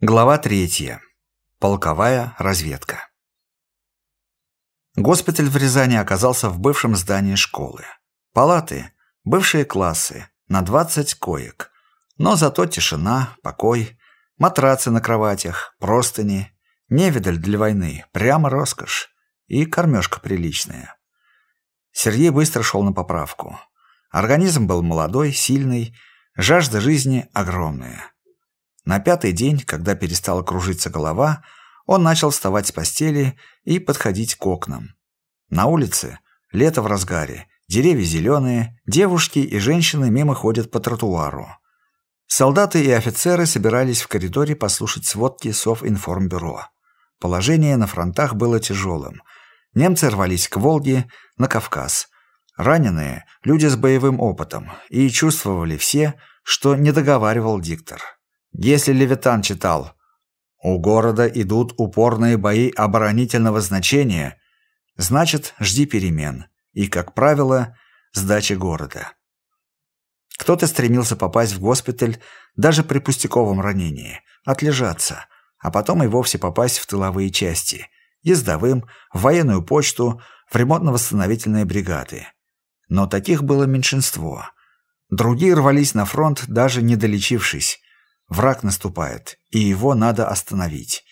Глава третья. Полковая разведка. Госпиталь в Рязани оказался в бывшем здании школы. Палаты, бывшие классы, на 20 коек. Но зато тишина, покой, матрацы на кроватях, простыни, невидаль для войны, прямо роскошь. И кормежка приличная. Сергей быстро шел на поправку. Организм был молодой, сильный, жажда жизни огромная. На пятый день, когда перестала кружиться голова, он начал вставать с постели и подходить к окнам. На улице лето в разгаре, деревья зеленые, девушки и женщины мимо ходят по тротуару. Солдаты и офицеры собирались в коридоре послушать сводки Совинформбюро. Положение на фронтах было тяжелым. Немцы рвались к Волге, на Кавказ. Раненые – люди с боевым опытом, и чувствовали все, что не договаривал диктор. Если Левитан читал «У города идут упорные бои оборонительного значения», значит, жди перемен и, как правило, сдачи города. Кто-то стремился попасть в госпиталь даже при пустяковом ранении, отлежаться, а потом и вовсе попасть в тыловые части, ездовым, в военную почту, в ремонтно-восстановительные бригады. Но таких было меньшинство. Другие рвались на фронт, даже не долечившись, Враг наступает, и его надо остановить.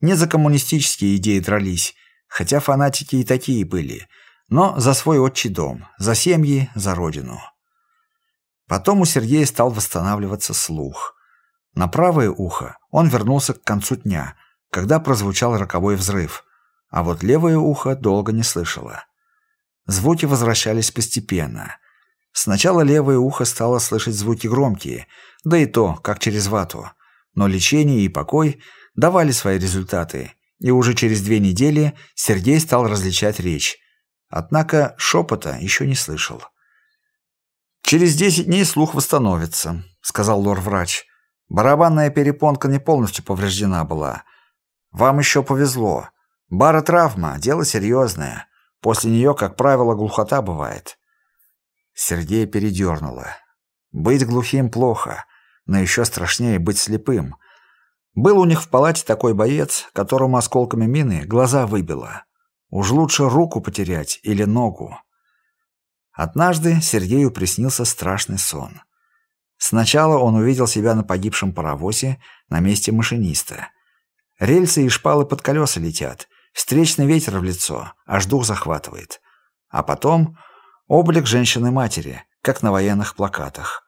Не за коммунистические идеи дрались, хотя фанатики и такие были, но за свой отчий дом, за семьи, за родину. Потом у Сергея стал восстанавливаться слух. На правое ухо он вернулся к концу дня, когда прозвучал роковой взрыв, а вот левое ухо долго не слышало. Звуки возвращались постепенно – Сначала левое ухо стало слышать звуки громкие, да и то, как через вату. Но лечение и покой давали свои результаты, и уже через две недели Сергей стал различать речь. Однако шепота еще не слышал. «Через десять дней слух восстановится», — сказал лор-врач. «Барабанная перепонка не полностью повреждена была. Вам еще повезло. Баротравма — дело серьезное. После нее, как правило, глухота бывает. Сергея передернуло. Быть глухим плохо, но еще страшнее быть слепым. Был у них в палате такой боец, которому осколками мины глаза выбило. Уж лучше руку потерять или ногу. Однажды Сергею приснился страшный сон. Сначала он увидел себя на погибшем паровозе на месте машиниста. Рельсы и шпалы под колеса летят, встречный ветер в лицо, аж дух захватывает. А потом Облик женщины-матери, как на военных плакатах.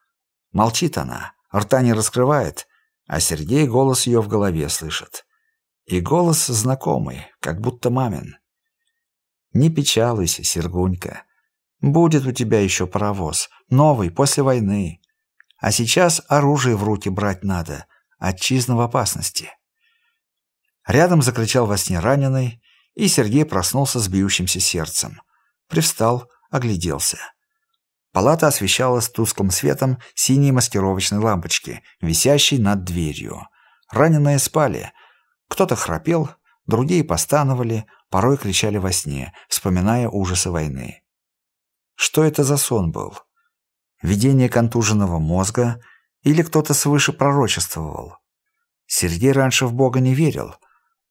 Молчит она, рта не раскрывает, а Сергей голос ее в голове слышит. И голос знакомый, как будто мамин. «Не печалуйся, Сергунька. Будет у тебя еще паровоз, новый, после войны. А сейчас оружие в руки брать надо, отчизна в опасности». Рядом закричал во сне раненый, и Сергей проснулся с бьющимся сердцем. Привстал, огляделся. Палата освещалась тусклым светом синей маскировочной лампочки, висящей над дверью. Раненые спали. Кто-то храпел, другие постановали, порой кричали во сне, вспоминая ужасы войны. Что это за сон был? Видение контуженного мозга или кто-то свыше пророчествовал? Сергей раньше в Бога не верил,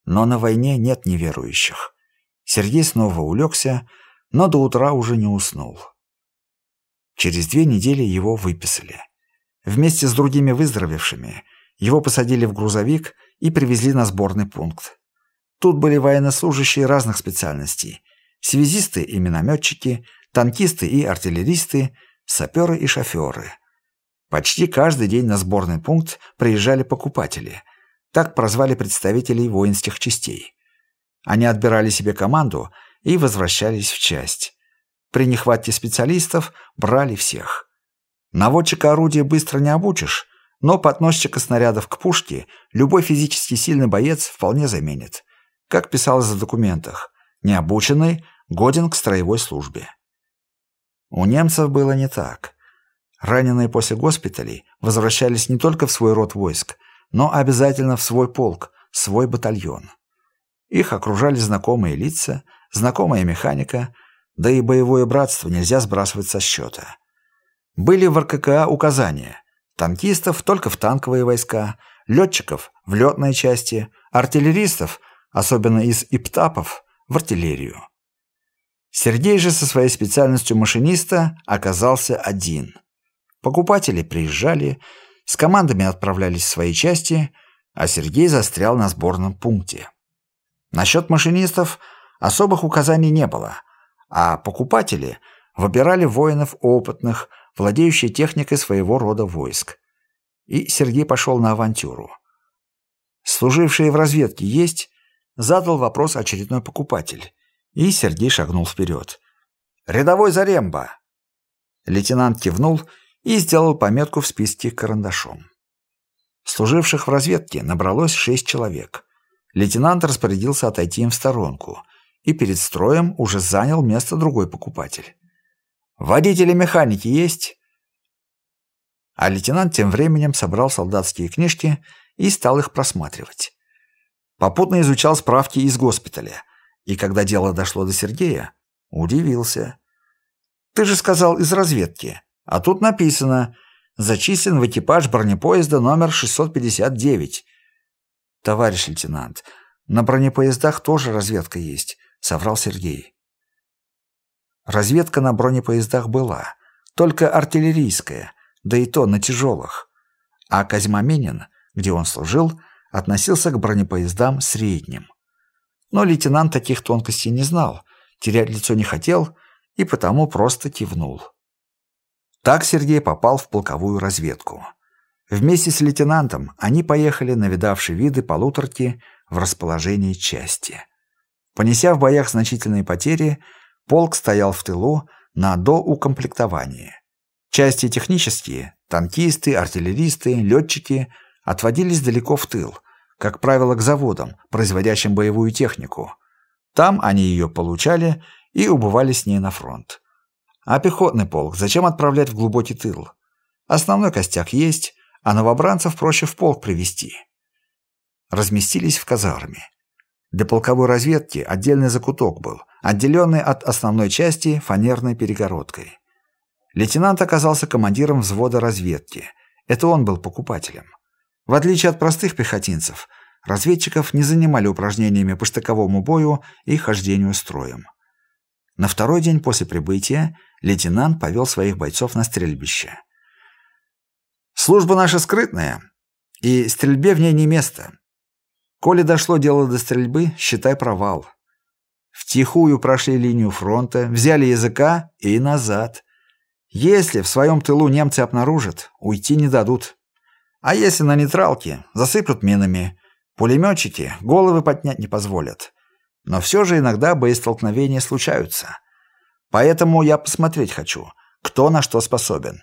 но на войне нет неверующих. Сергей снова улегся, но до утра уже не уснул. Через две недели его выписали. Вместе с другими выздоровевшими его посадили в грузовик и привезли на сборный пункт. Тут были военнослужащие разных специальностей. Связисты и минометчики, танкисты и артиллеристы, саперы и шоферы. Почти каждый день на сборный пункт приезжали покупатели. Так прозвали представителей воинских частей. Они отбирали себе команду и возвращались в часть. При нехватке специалистов брали всех. Наводчика орудия быстро не обучишь, но подносчика снарядов к пушке любой физически сильный боец вполне заменит. Как писалось в документах, необученный годен к строевой службе. У немцев было не так. Раненые после госпиталей возвращались не только в свой род войск, но обязательно в свой полк, свой батальон. Их окружали знакомые лица, знакомая механика, да и боевое братство нельзя сбрасывать со счета. Были в РККА указания – танкистов только в танковые войска, летчиков – в летной части, артиллеристов, особенно из иптапов, в артиллерию. Сергей же со своей специальностью машиниста оказался один. Покупатели приезжали, с командами отправлялись в свои части, а Сергей застрял на сборном пункте. Насчет машинистов особых указаний не было, а покупатели выбирали воинов опытных, владеющих техникой своего рода войск. И Сергей пошел на авантюру. «Служившие в разведке есть?» – задал вопрос очередной покупатель. И Сергей шагнул вперед. «Рядовой Заремба!» Лейтенант кивнул и сделал пометку в списке карандашом. Служивших в разведке набралось шесть человек. Лейтенант распорядился отойти им в сторонку, и перед строем уже занял место другой покупатель. «Водители механики есть?» А лейтенант тем временем собрал солдатские книжки и стал их просматривать. Попутно изучал справки из госпиталя, и когда дело дошло до Сергея, удивился. «Ты же сказал из разведки, а тут написано «Зачислен в экипаж бронепоезда номер 659». «Товарищ лейтенант, на бронепоездах тоже разведка есть», — соврал Сергей. Разведка на бронепоездах была, только артиллерийская, да и то на тяжелых. А Козьма Минин, где он служил, относился к бронепоездам средним. Но лейтенант таких тонкостей не знал, терять лицо не хотел и потому просто кивнул. Так Сергей попал в полковую разведку. Вместе с лейтенантом они поехали на видавшие виды полуторки в расположении части. Понеся в боях значительные потери, полк стоял в тылу на доукомплектовании. Части технические, танкисты, артиллеристы, летчики отводились далеко в тыл, как правило, к заводам, производящим боевую технику. Там они ее получали и убывали с ней на фронт. А пехотный полк зачем отправлять в глубокий тыл? Основной костяк есть, а новобранцев проще в полк привести. Разместились в казарме. Для полковой разведки отдельный закуток был, отделенный от основной части фанерной перегородкой. Лейтенант оказался командиром взвода разведки. Это он был покупателем. В отличие от простых пехотинцев, разведчиков не занимали упражнениями по штыковому бою и хождению строем. На второй день после прибытия лейтенант повел своих бойцов на стрельбище. «Служба наша скрытная, и стрельбе в ней не место. Коли дошло дело до стрельбы, считай провал. Втихую прошли линию фронта, взяли языка и назад. Если в своем тылу немцы обнаружат, уйти не дадут. А если на нейтралке, засыплют минами. Пулеметчики головы поднять не позволят. Но все же иногда боестолкновения случаются. Поэтому я посмотреть хочу, кто на что способен.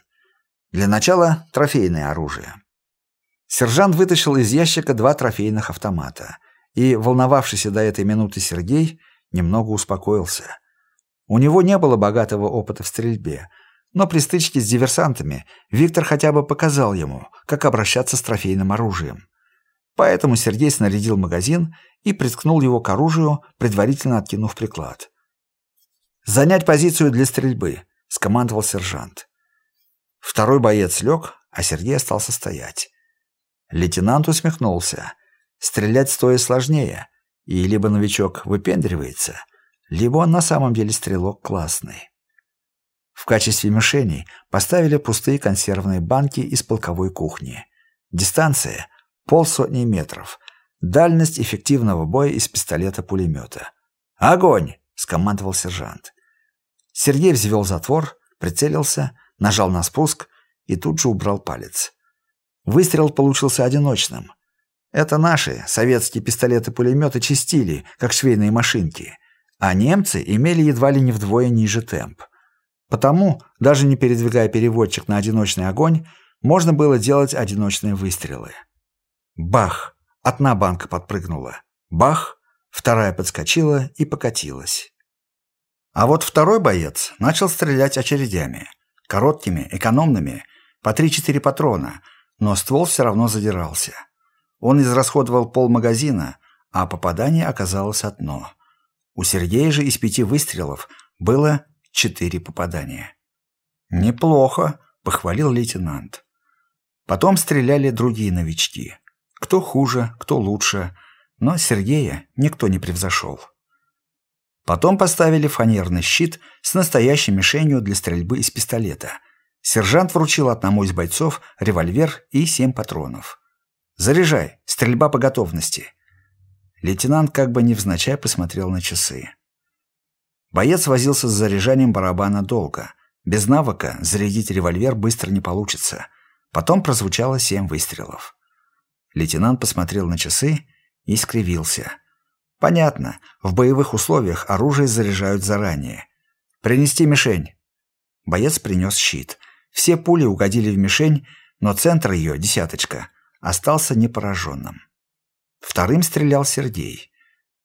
Для начала трофейное оружие. Сержант вытащил из ящика два трофейных автомата, и волновавшийся до этой минуты Сергей немного успокоился. У него не было богатого опыта в стрельбе, но при стычке с диверсантами Виктор хотя бы показал ему, как обращаться с трофейным оружием. Поэтому Сергей снарядил магазин и приткнул его к оружию, предварительно откинув приклад. «Занять позицию для стрельбы», — скомандовал сержант. Второй боец лег, а Сергей остался стоять. Лейтенант усмехнулся. Стрелять стоя сложнее, и либо новичок выпендривается, либо он на самом деле стрелок классный. В качестве мишеней поставили пустые консервные банки из полковой кухни. Дистанция – полсотни метров. Дальность эффективного боя из пистолета-пулемета. «Огонь!» – скомандовал сержант. Сергей взвел затвор, прицелился, нажал на спуск и тут же убрал палец. Выстрел получился одиночным. Это наши, советские пистолеты-пулеметы, чистили, как швейные машинки, а немцы имели едва ли не вдвое ниже темп. Потому, даже не передвигая переводчик на одиночный огонь, можно было делать одиночные выстрелы. Бах! Одна банка подпрыгнула. Бах! Вторая подскочила и покатилась. А вот второй боец начал стрелять очередями. Короткими, экономными, по 3-4 патрона – но ствол все равно задирался. Он израсходовал пол магазина, а попадание оказалось одно. У Сергея же из пяти выстрелов было четыре попадания. «Неплохо», — похвалил лейтенант. Потом стреляли другие новички. Кто хуже, кто лучше, но Сергея никто не превзошел. Потом поставили фанерный щит с настоящей мишенью для стрельбы из пистолета. Сержант вручил одному из бойцов револьвер и семь патронов. «Заряжай, стрельба по готовности». Лейтенант как бы невзначай посмотрел на часы. Боец возился с заряжанием барабана долго. Без навыка зарядить револьвер быстро не получится. Потом прозвучало семь выстрелов. Лейтенант посмотрел на часы и скривился. Понятно, в боевых условиях оружие заряжают заранее. Принести мишень. Боец принес щит. Все пули угодили в мишень, но центр ее, десяточка, остался непораженным. Вторым стрелял Сергей.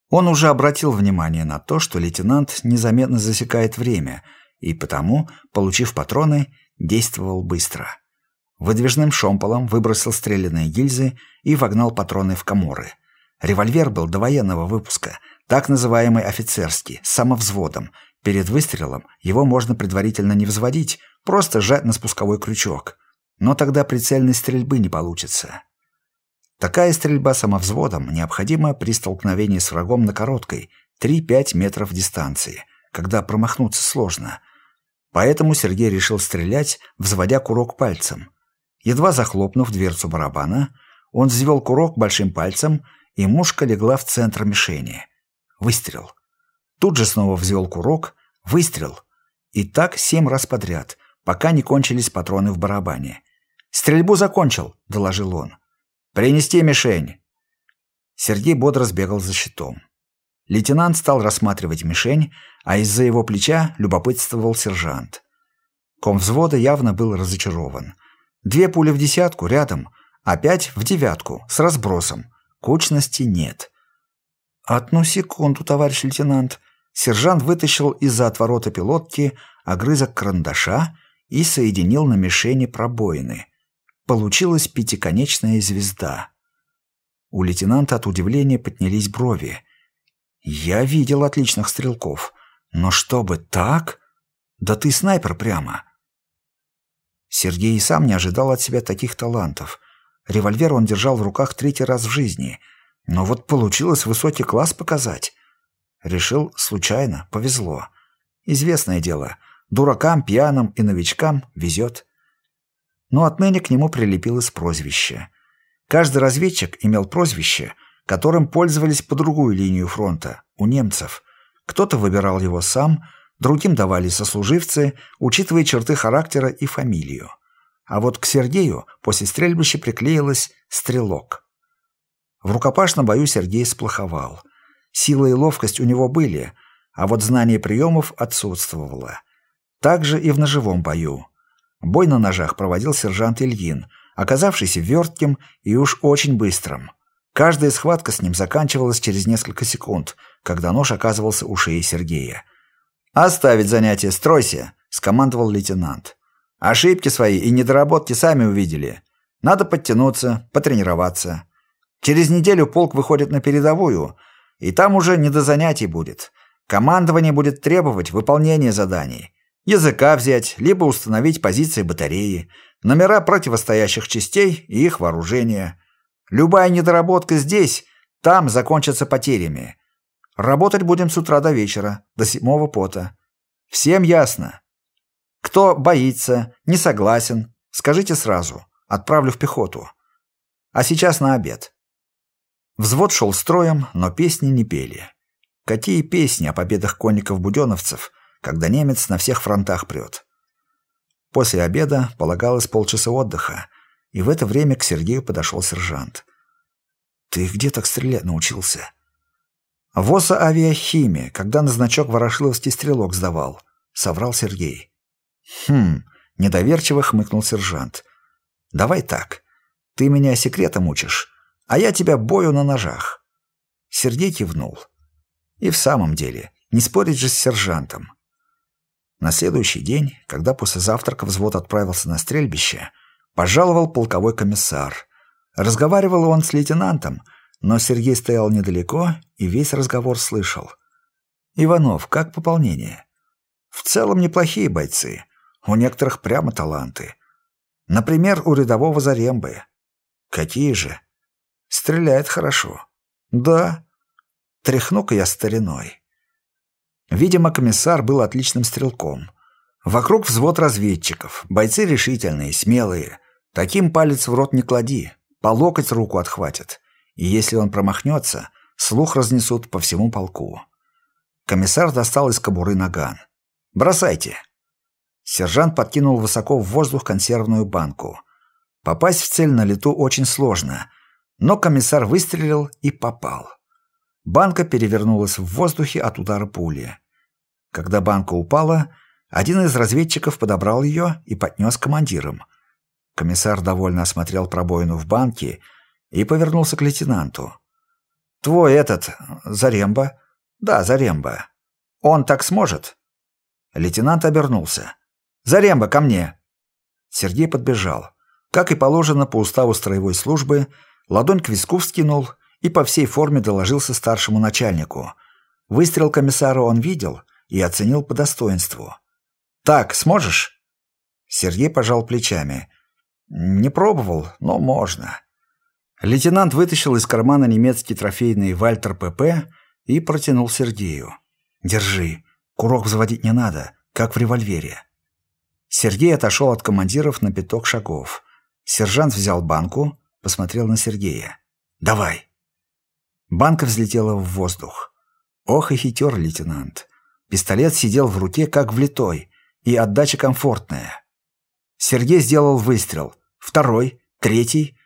Он уже обратил внимание на то, что лейтенант незаметно засекает время, и потому, получив патроны, действовал быстро. Выдвижным шомполом выбросил стрелянные гильзы и вогнал патроны в коморы – Револьвер был до военного выпуска, так называемый офицерский, с самовзводом. Перед выстрелом его можно предварительно не взводить, просто сжать на спусковой крючок. Но тогда прицельной стрельбы не получится. Такая стрельба самовзводом необходима при столкновении с врагом на короткой, 3-5 метров дистанции, когда промахнуться сложно. Поэтому Сергей решил стрелять, взводя курок пальцем. Едва захлопнув дверцу барабана, он взвел курок большим пальцем и мушка легла в центр мишени. Выстрел. Тут же снова взвел курок. Выстрел. И так семь раз подряд, пока не кончились патроны в барабане. «Стрельбу закончил», — доложил он. «Принести мишень». Сергей бодро сбегал за щитом. Лейтенант стал рассматривать мишень, а из-за его плеча любопытствовал сержант. Ком взвода явно был разочарован. Две пули в десятку рядом, а пять в девятку, с разбросом. Кучности нет. «Одну секунду, товарищ лейтенант». Сержант вытащил из-за отворота пилотки огрызок карандаша и соединил на мишени пробоины. Получилась пятиконечная звезда. У лейтенанта от удивления поднялись брови. «Я видел отличных стрелков, но чтобы так? Да ты снайпер прямо!» Сергей и сам не ожидал от себя таких талантов. Револьвер он держал в руках третий раз в жизни. Но вот получилось высокий класс показать. Решил случайно, повезло. Известное дело, дуракам, пьяным и новичкам везет. Но отныне к нему прилепилось прозвище. Каждый разведчик имел прозвище, которым пользовались по другую линию фронта, у немцев. Кто-то выбирал его сам, другим давали сослуживцы, учитывая черты характера и фамилию. А вот к Сергею после стрельбища приклеилась «стрелок». В рукопашном бою Сергей сплоховал. Сила и ловкость у него были, а вот знание приемов отсутствовало. Также и в ножевом бою. Бой на ножах проводил сержант Ильин, оказавшийся вертким и уж очень быстрым. Каждая схватка с ним заканчивалась через несколько секунд, когда нож оказывался у шеи Сергея. «Оставить занятие, стройся!» – скомандовал лейтенант. Ошибки свои и недоработки сами увидели. Надо подтянуться, потренироваться. Через неделю полк выходит на передовую, и там уже не до занятий будет. Командование будет требовать выполнения заданий. Языка взять, либо установить позиции батареи, номера противостоящих частей и их вооружения. Любая недоработка здесь, там закончится потерями. Работать будем с утра до вечера, до седьмого пота. Всем ясно? Кто боится, не согласен, скажите сразу. Отправлю в пехоту. А сейчас на обед. Взвод шел строем, но песни не пели. Какие песни о победах конников-буденовцев, когда немец на всех фронтах прет? После обеда полагалось полчаса отдыха, и в это время к Сергею подошел сержант. «Ты где так стрелять научился?» «ВОСа авиахимия, когда на значок ворошиловский стрелок сдавал», — соврал Сергей. «Хм...» — недоверчиво хмыкнул сержант. «Давай так. Ты меня секретом учишь, а я тебя бою на ножах». Сергей кивнул. И в самом деле, не спорить же с сержантом. На следующий день, когда после завтрака взвод отправился на стрельбище, пожаловал полковой комиссар. Разговаривал он с лейтенантом, но Сергей стоял недалеко и весь разговор слышал. «Иванов, как пополнение?» «В целом неплохие бойцы. У некоторых прямо таланты. Например, у рядового Зарембы. Какие же? Стреляет хорошо. Да. Тряхну-ка я стариной. Видимо, комиссар был отличным стрелком. Вокруг взвод разведчиков, бойцы решительные, смелые. Таким палец в рот не клади, по локоть руку отхватят. И если он промахнется, слух разнесут по всему полку. Комиссар достал из кобуры наган. «Бросайте!» Сержант подкинул высоко в воздух консервную банку. Попасть в цель на лету очень сложно, но комиссар выстрелил и попал. Банка перевернулась в воздухе от удара пули. Когда банка упала, один из разведчиков подобрал ее и поднес командирам. Комиссар довольно осмотрел пробоину в банке и повернулся к лейтенанту. «Твой этот, Заремба?» «Да, Заремба. Он так сможет?» Лейтенант обернулся. «Заремба, ко мне!» Сергей подбежал. Как и положено по уставу строевой службы, ладонь к виску вскинул и по всей форме доложился старшему начальнику. Выстрел комиссара он видел и оценил по достоинству. «Так, сможешь?» Сергей пожал плечами. «Не пробовал, но можно». Лейтенант вытащил из кармана немецкий трофейный «Вальтер ПП» и протянул Сергею. «Держи. Курок взводить не надо, как в револьвере». Сергей отошел от командиров на пяток шагов. Сержант взял банку, посмотрел на Сергея. «Давай». Банка взлетела в воздух. Ох и хитер лейтенант. Пистолет сидел в руке, как влитой, и отдача комфортная. Сергей сделал выстрел. Второй, третий,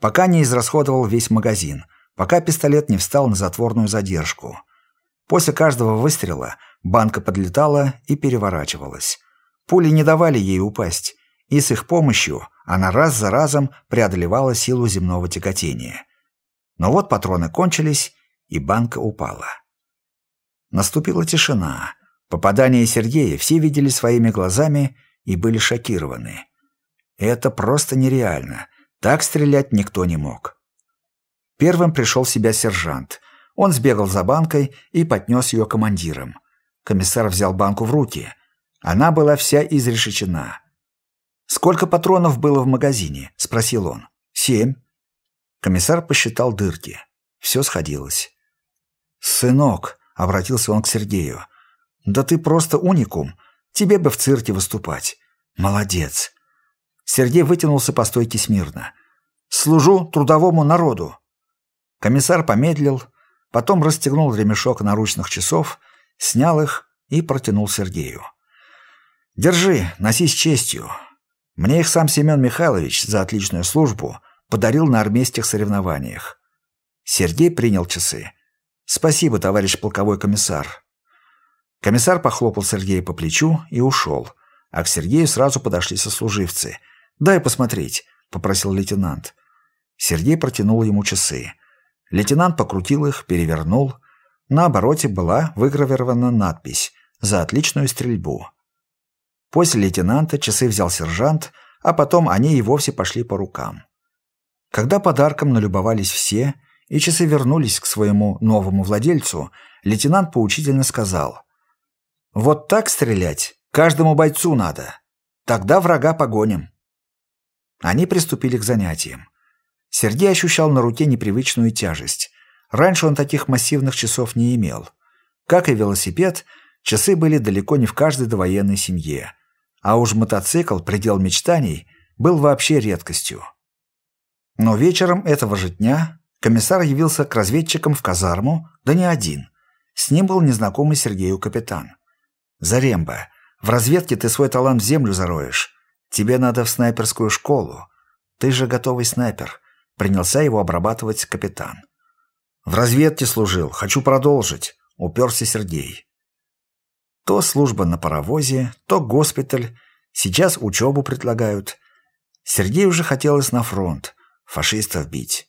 пока не израсходовал весь магазин, пока пистолет не встал на затворную задержку. После каждого выстрела банка подлетала и переворачивалась. Пули не давали ей упасть, и с их помощью она раз за разом преодолевала силу земного тяготения. Но вот патроны кончились, и банка упала. Наступила тишина. Попадание Сергея все видели своими глазами и были шокированы. Это просто нереально. Так стрелять никто не мог. Первым пришел в себя сержант. Он сбегал за банкой и поднес ее командирам. Комиссар взял банку в руки – она была вся изрешечена. «Сколько патронов было в магазине?» – спросил он. «Семь». Комиссар посчитал дырки. Все сходилось. «Сынок», – обратился он к Сергею, – «да ты просто уникум. Тебе бы в цирке выступать. Молодец». Сергей вытянулся по стойке смирно. «Служу трудовому народу». Комиссар помедлил, потом расстегнул ремешок наручных часов, снял их и протянул Сергею. Держи, носи с честью. Мне их сам Семен Михайлович за отличную службу подарил на армейских соревнованиях. Сергей принял часы. Спасибо, товарищ полковой комиссар. Комиссар похлопал Сергея по плечу и ушел, а к Сергею сразу подошли сослуживцы. «Дай посмотреть», — попросил лейтенант. Сергей протянул ему часы. Лейтенант покрутил их, перевернул. На обороте была выгравирована надпись «За отличную стрельбу». После лейтенанта часы взял сержант, а потом они и вовсе пошли по рукам. Когда подарком налюбовались все, и часы вернулись к своему новому владельцу, лейтенант поучительно сказал «Вот так стрелять каждому бойцу надо. Тогда врага погоним». Они приступили к занятиям. Сергей ощущал на руке непривычную тяжесть. Раньше он таких массивных часов не имел. Как и велосипед, часы были далеко не в каждой довоенной семье – а уж мотоцикл, предел мечтаний, был вообще редкостью. Но вечером этого же дня комиссар явился к разведчикам в казарму, да не один. С ним был незнакомый Сергею капитан. «Заремба, в разведке ты свой талант в землю зароешь. Тебе надо в снайперскую школу. Ты же готовый снайпер», — принялся его обрабатывать капитан. «В разведке служил, хочу продолжить», — уперся Сергей. То служба на паровозе, то госпиталь. Сейчас учебу предлагают. Сергею уже хотелось на фронт, фашистов бить.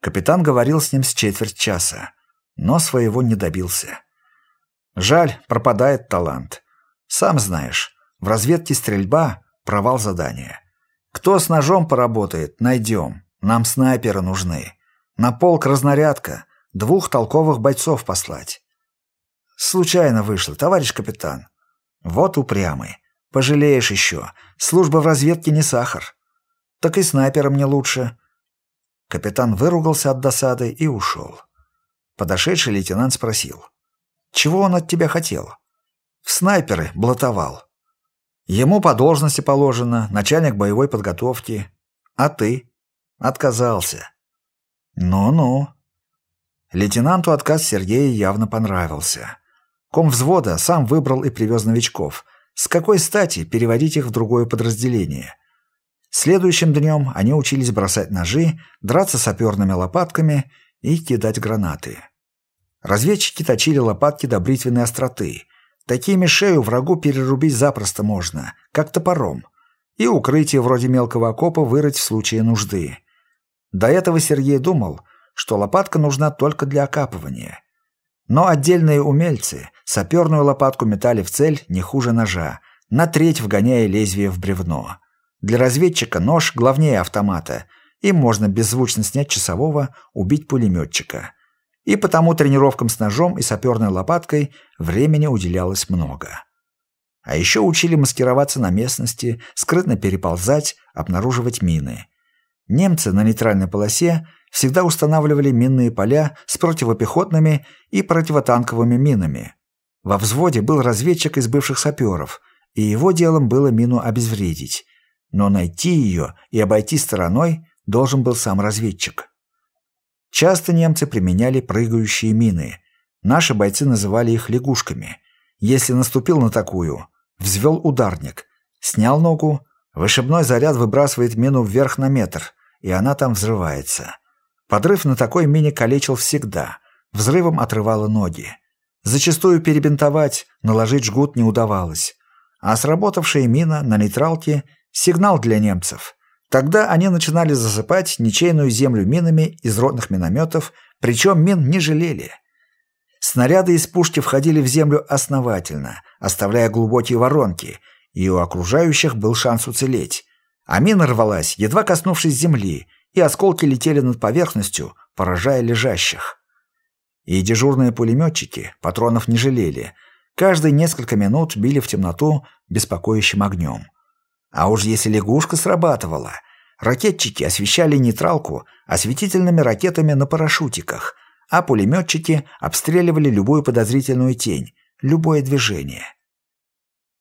Капитан говорил с ним с четверть часа, но своего не добился. Жаль, пропадает талант. Сам знаешь, в разведке стрельба – провал задания. Кто с ножом поработает, найдем. Нам снайперы нужны. На полк разнарядка, двух толковых бойцов послать. Случайно вышло, товарищ капитан. Вот упрямый. Пожалеешь еще. Служба в разведке не сахар. Так и снайпером мне лучше. Капитан выругался от досады и ушел. Подошедший лейтенант спросил. «Чего он от тебя хотел?» «В снайперы блатовал». «Ему по должности положено, начальник боевой подготовки. А ты?» «Отказался». «Ну-ну». Лейтенанту отказ Сергея явно понравился. Ком взвода сам выбрал и привез новичков. С какой стати переводить их в другое подразделение? Следующим днем они учились бросать ножи, драться саперными лопатками и кидать гранаты. Разведчики точили лопатки до бритвенной остроты. Такими шею врагу перерубить запросто можно, как топором. И укрытие вроде мелкого окопа вырыть в случае нужды. До этого Сергей думал, что лопатка нужна только для окапывания. Но отдельные умельцы саперную лопатку метали в цель не хуже ножа, на треть вгоняя лезвие в бревно. Для разведчика нож главнее автомата, им можно беззвучно снять часового, убить пулеметчика. И потому тренировкам с ножом и саперной лопаткой времени уделялось много. А еще учили маскироваться на местности, скрытно переползать, обнаруживать мины. Немцы на нейтральной полосе всегда устанавливали минные поля с противопехотными и противотанковыми минами. Во взводе был разведчик из бывших саперов, и его делом было мину обезвредить. Но найти ее и обойти стороной должен был сам разведчик. Часто немцы применяли прыгающие мины. Наши бойцы называли их лягушками. Если наступил на такую, взвел ударник, снял ногу, вышибной заряд выбрасывает мину вверх на метр, и она там взрывается. Подрыв на такой мине калечил всегда. Взрывом отрывало ноги. Зачастую перебинтовать, наложить жгут не удавалось. А сработавшая мина на нейтралке – сигнал для немцев. Тогда они начинали засыпать ничейную землю минами из ротных минометов, причем мин не жалели. Снаряды из пушки входили в землю основательно, оставляя глубокие воронки, и у окружающих был шанс уцелеть. А мина рвалась, едва коснувшись земли, и осколки летели над поверхностью, поражая лежащих. И дежурные пулеметчики патронов не жалели. Каждые несколько минут били в темноту беспокоящим огнем. А уж если лягушка срабатывала, ракетчики освещали нейтралку осветительными ракетами на парашютиках, а пулеметчики обстреливали любую подозрительную тень, любое движение.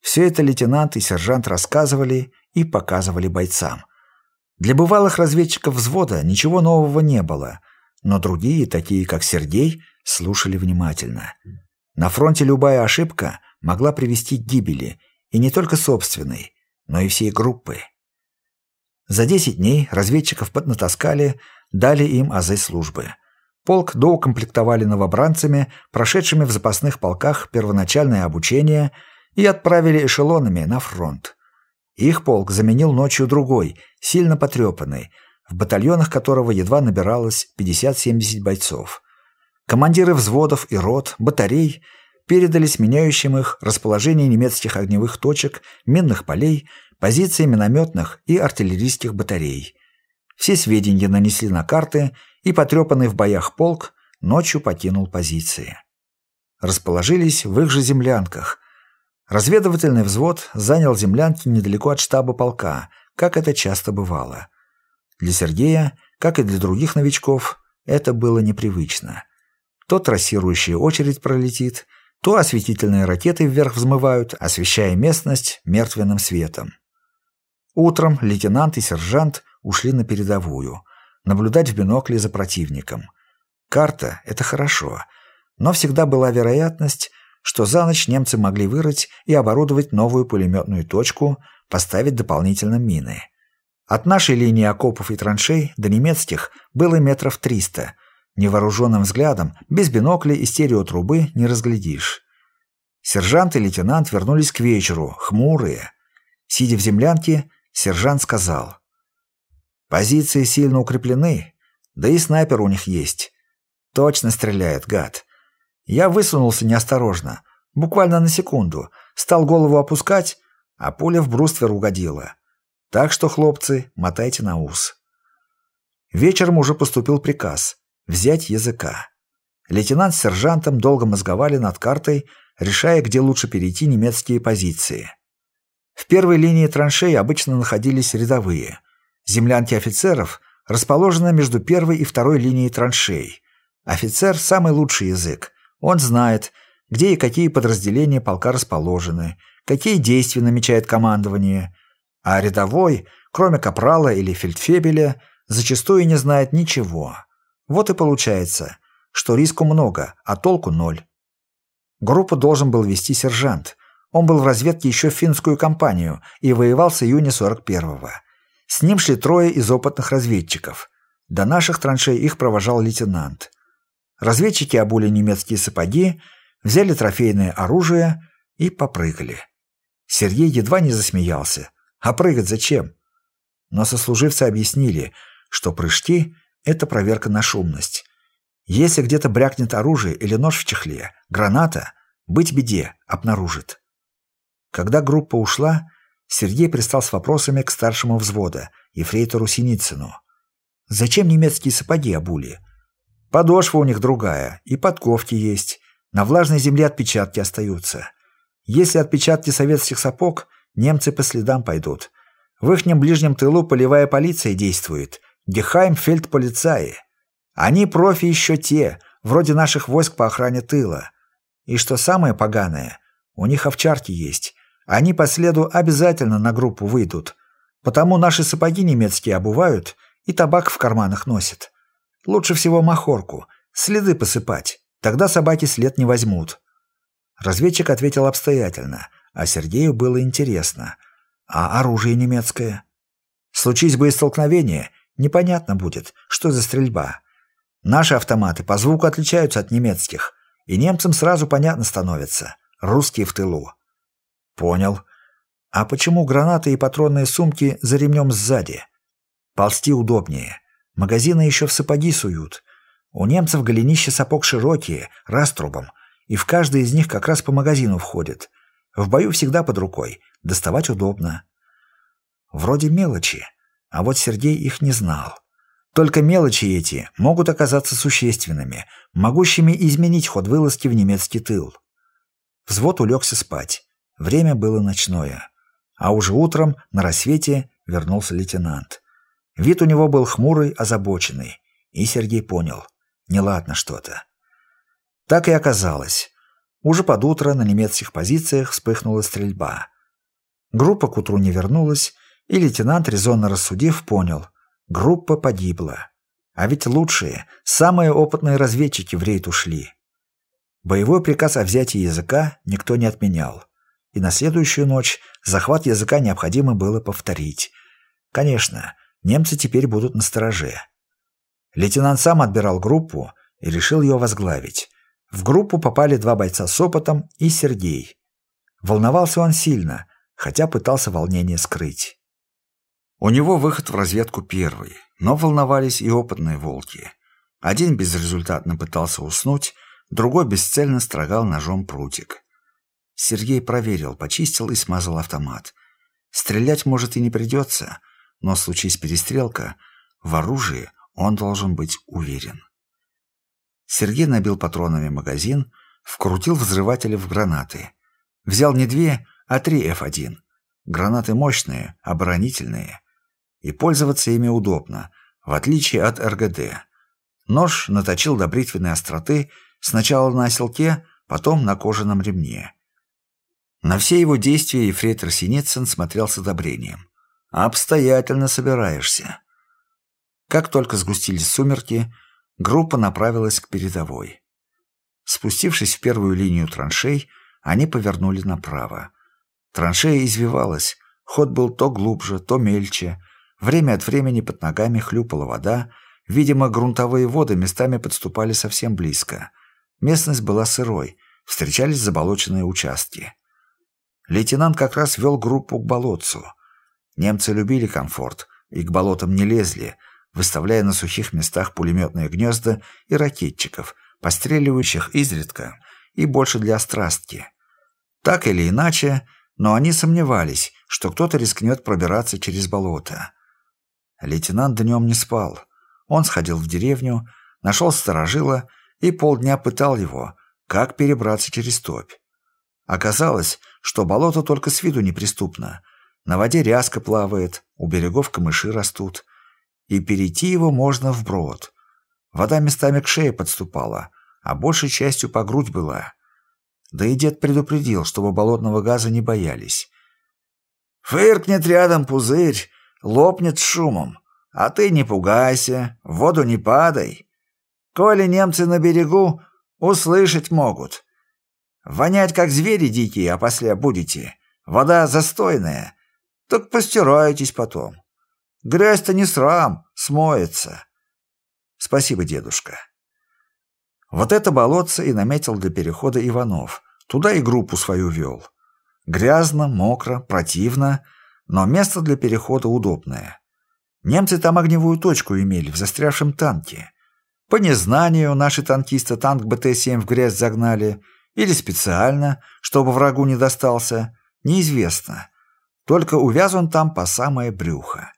Все это лейтенант и сержант рассказывали и показывали бойцам. Для бывалых разведчиков взвода ничего нового не было, но другие, такие как Сергей, слушали внимательно. На фронте любая ошибка могла привести к гибели, и не только собственной, но и всей группы. За 10 дней разведчиков поднатаскали, дали им азы службы. Полк доукомплектовали новобранцами, прошедшими в запасных полках первоначальное обучение, и отправили эшелонами на фронт. Их полк заменил ночью другой, сильно потрепанный, в батальонах которого едва набиралось 50-70 бойцов. Командиры взводов и рот, батарей передали сменяющим их расположение немецких огневых точек, минных полей, позиции минометных и артиллерийских батарей. Все сведения нанесли на карты, и потрепанный в боях полк ночью покинул позиции. Расположились в их же землянках, Разведывательный взвод занял землянки недалеко от штаба полка, как это часто бывало. Для Сергея, как и для других новичков, это было непривычно. То трассирующая очередь пролетит, то осветительные ракеты вверх взмывают, освещая местность мертвенным светом. Утром лейтенант и сержант ушли на передовую, наблюдать в бинокле за противником. Карта — это хорошо, но всегда была вероятность, что за ночь немцы могли вырыть и оборудовать новую пулеметную точку, поставить дополнительно мины. От нашей линии окопов и траншей до немецких было метров триста. Невооруженным взглядом, без бинокля и стереотрубы не разглядишь. Сержант и лейтенант вернулись к вечеру, хмурые. Сидя в землянке, сержант сказал. «Позиции сильно укреплены, да и снайпер у них есть. Точно стреляет, гад. Я высунулся неосторожно, буквально на секунду, стал голову опускать, а пуля в бруствер угодила. Так что, хлопцы, мотайте на ус. Вечером уже поступил приказ взять языка. Лейтенант с сержантом долго мозговали над картой, решая, где лучше перейти немецкие позиции. В первой линии траншей обычно находились рядовые. Землянки офицеров расположена между первой и второй линией траншей. Офицер – самый лучший язык. Он знает, где и какие подразделения полка расположены, какие действия намечает командование. А рядовой, кроме капрала или фельдфебеля, зачастую не знает ничего. Вот и получается, что риску много, а толку ноль. Группу должен был вести сержант. Он был в разведке еще в финскую кампанию и воевал с июня 41-го. С ним шли трое из опытных разведчиков. До наших траншей их провожал лейтенант. Разведчики обули немецкие сапоги, взяли трофейное оружие и попрыгали. Сергей едва не засмеялся. А прыгать зачем? Но сослуживцы объяснили, что прыжки — это проверка на шумность. Если где-то брякнет оружие или нож в чехле, граната, быть беде, обнаружит. Когда группа ушла, Сергей пристал с вопросами к старшему взвода, ефрейтору Синицыну. «Зачем немецкие сапоги обули? Подошва у них другая, и подковки есть. На влажной земле отпечатки остаются. Если отпечатки советских сапог, немцы по следам пойдут. В ихнем ближнем тылу полевая полиция действует. Гехаймфельдполицаи. Они профи еще те, вроде наших войск по охране тыла. И что самое поганое, у них овчарки есть. Они по следу обязательно на группу выйдут. Потому наши сапоги немецкие обувают и табак в карманах носят. Лучше всего махорку, следы посыпать. Тогда собаки след не возьмут. Разведчик ответил обстоятельно, а Сергею было интересно. А оружие немецкое? Случись бы столкновение, непонятно будет, что за стрельба. Наши автоматы по звуку отличаются от немецких, и немцам сразу понятно становится. Русские в тылу. Понял. А почему гранаты и патронные сумки за ремнем сзади? Ползти удобнее. Магазины еще в сапоги суют. У немцев голенища сапог широкие, раструбом, и в каждый из них как раз по магазину входит. В бою всегда под рукой, доставать удобно. Вроде мелочи, а вот Сергей их не знал. Только мелочи эти могут оказаться существенными, могущими изменить ход вылазки в немецкий тыл. Взвод улегся спать. Время было ночное. А уже утром, на рассвете, вернулся лейтенант. Вид у него был хмурый, озабоченный. И Сергей понял. Неладно что-то. Так и оказалось. Уже под утро на немецких позициях вспыхнула стрельба. Группа к утру не вернулась, и лейтенант, резонно рассудив, понял. Группа погибла. А ведь лучшие, самые опытные разведчики в рейд ушли. Боевой приказ о взятии языка никто не отменял. И на следующую ночь захват языка необходимо было повторить. Конечно, немцы теперь будут на стороже. Лейтенант сам отбирал группу и решил ее возглавить. В группу попали два бойца с опытом и Сергей. Волновался он сильно, хотя пытался волнение скрыть. У него выход в разведку первый, но волновались и опытные волки. Один безрезультатно пытался уснуть, другой бесцельно строгал ножом прутик. Сергей проверил, почистил и смазал автомат. Стрелять, может, и не придется, но случись перестрелка, в оружии он должен быть уверен. Сергей набил патронами магазин, вкрутил взрыватели в гранаты. Взял не две, а три F1. Гранаты мощные, оборонительные. И пользоваться ими удобно, в отличие от РГД. Нож наточил до бритвенной остроты сначала на оселке, потом на кожаном ремне. На все его действия ефрейтор Синицын смотрел с одобрением. «Обстоятельно собираешься». Как только сгустились сумерки, группа направилась к передовой. Спустившись в первую линию траншей, они повернули направо. Траншея извивалась, ход был то глубже, то мельче. Время от времени под ногами хлюпала вода, видимо, грунтовые воды местами подступали совсем близко. Местность была сырой, встречались заболоченные участки. Лейтенант как раз вел группу к болотцу. Немцы любили комфорт и к болотам не лезли – выставляя на сухих местах пулеметные гнезда и ракетчиков, постреливающих изредка и больше для острастки. Так или иначе, но они сомневались, что кто-то рискнет пробираться через болото. Лейтенант днем не спал. Он сходил в деревню, нашел сторожила и полдня пытал его, как перебраться через топь. Оказалось, что болото только с виду неприступно. На воде ряска плавает, у берегов камыши растут – и перейти его можно вброд. Вода местами к шее подступала, а большей частью по грудь была. Да и дед предупредил, чтобы болотного газа не боялись. «Фыркнет рядом пузырь, лопнет шумом, а ты не пугайся, в воду не падай. Коли немцы на берегу, услышать могут. Вонять, как звери дикие, а после будете. Вода застойная, так постираетесь потом. Грязь-то не срам, смоется. Спасибо, дедушка. Вот это болотце и наметил для перехода Иванов. Туда и группу свою вел. Грязно, мокро, противно, но место для перехода удобное. Немцы там огневую точку имели в застрявшем танке. По незнанию наши танкисты танк БТ-7 в грязь загнали, или специально, чтобы врагу не достался, неизвестно. Только увяз он там по самое брюхо.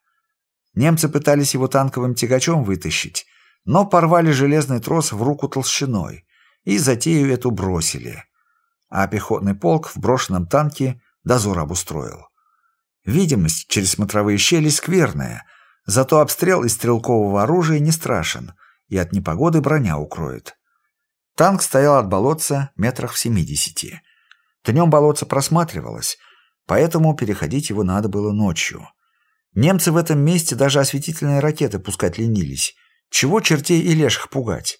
Немцы пытались его танковым тягачом вытащить, но порвали железный трос в руку толщиной и затею эту бросили. А пехотный полк в брошенном танке дозор обустроил. Видимость через смотровые щели скверная, зато обстрел из стрелкового оружия не страшен и от непогоды броня укроет. Танк стоял от болотца метрах в семидесяти. Днем болотце просматривалось, поэтому переходить его надо было ночью. Немцы в этом месте даже осветительные ракеты пускать ленились. Чего чертей и леших пугать?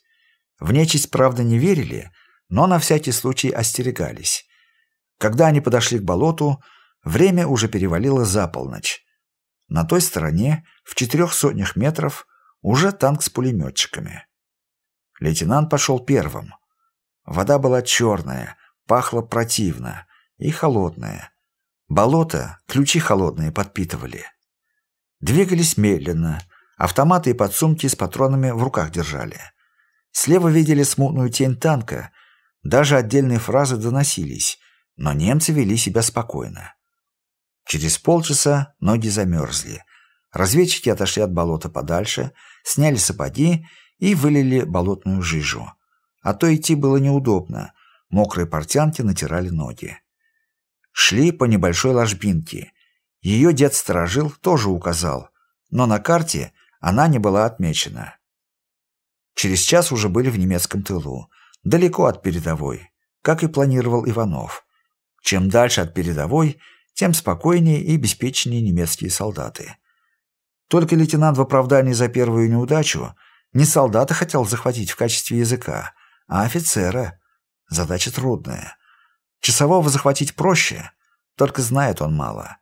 В нечисть, правда, не верили, но на всякий случай остерегались. Когда они подошли к болоту, время уже перевалило за полночь. На той стороне, в четырех сотнях метров, уже танк с пулеметчиками. Лейтенант пошел первым. Вода была черная, пахла противно и холодная. Болото ключи холодные подпитывали. Двигались медленно, автоматы и подсумки с патронами в руках держали. Слева видели смутную тень танка, даже отдельные фразы доносились, но немцы вели себя спокойно. Через полчаса ноги замерзли. Разведчики отошли от болота подальше, сняли сапоги и вылили болотную жижу. А то идти было неудобно, мокрые портянки натирали ноги. Шли по небольшой ложбинке. Ее дед-сторожил тоже указал, но на карте она не была отмечена. Через час уже были в немецком тылу, далеко от передовой, как и планировал Иванов. Чем дальше от передовой, тем спокойнее и беспечнее немецкие солдаты. Только лейтенант в оправдании за первую неудачу не солдата хотел захватить в качестве языка, а офицера. Задача трудная. Часового захватить проще, только знает он мало.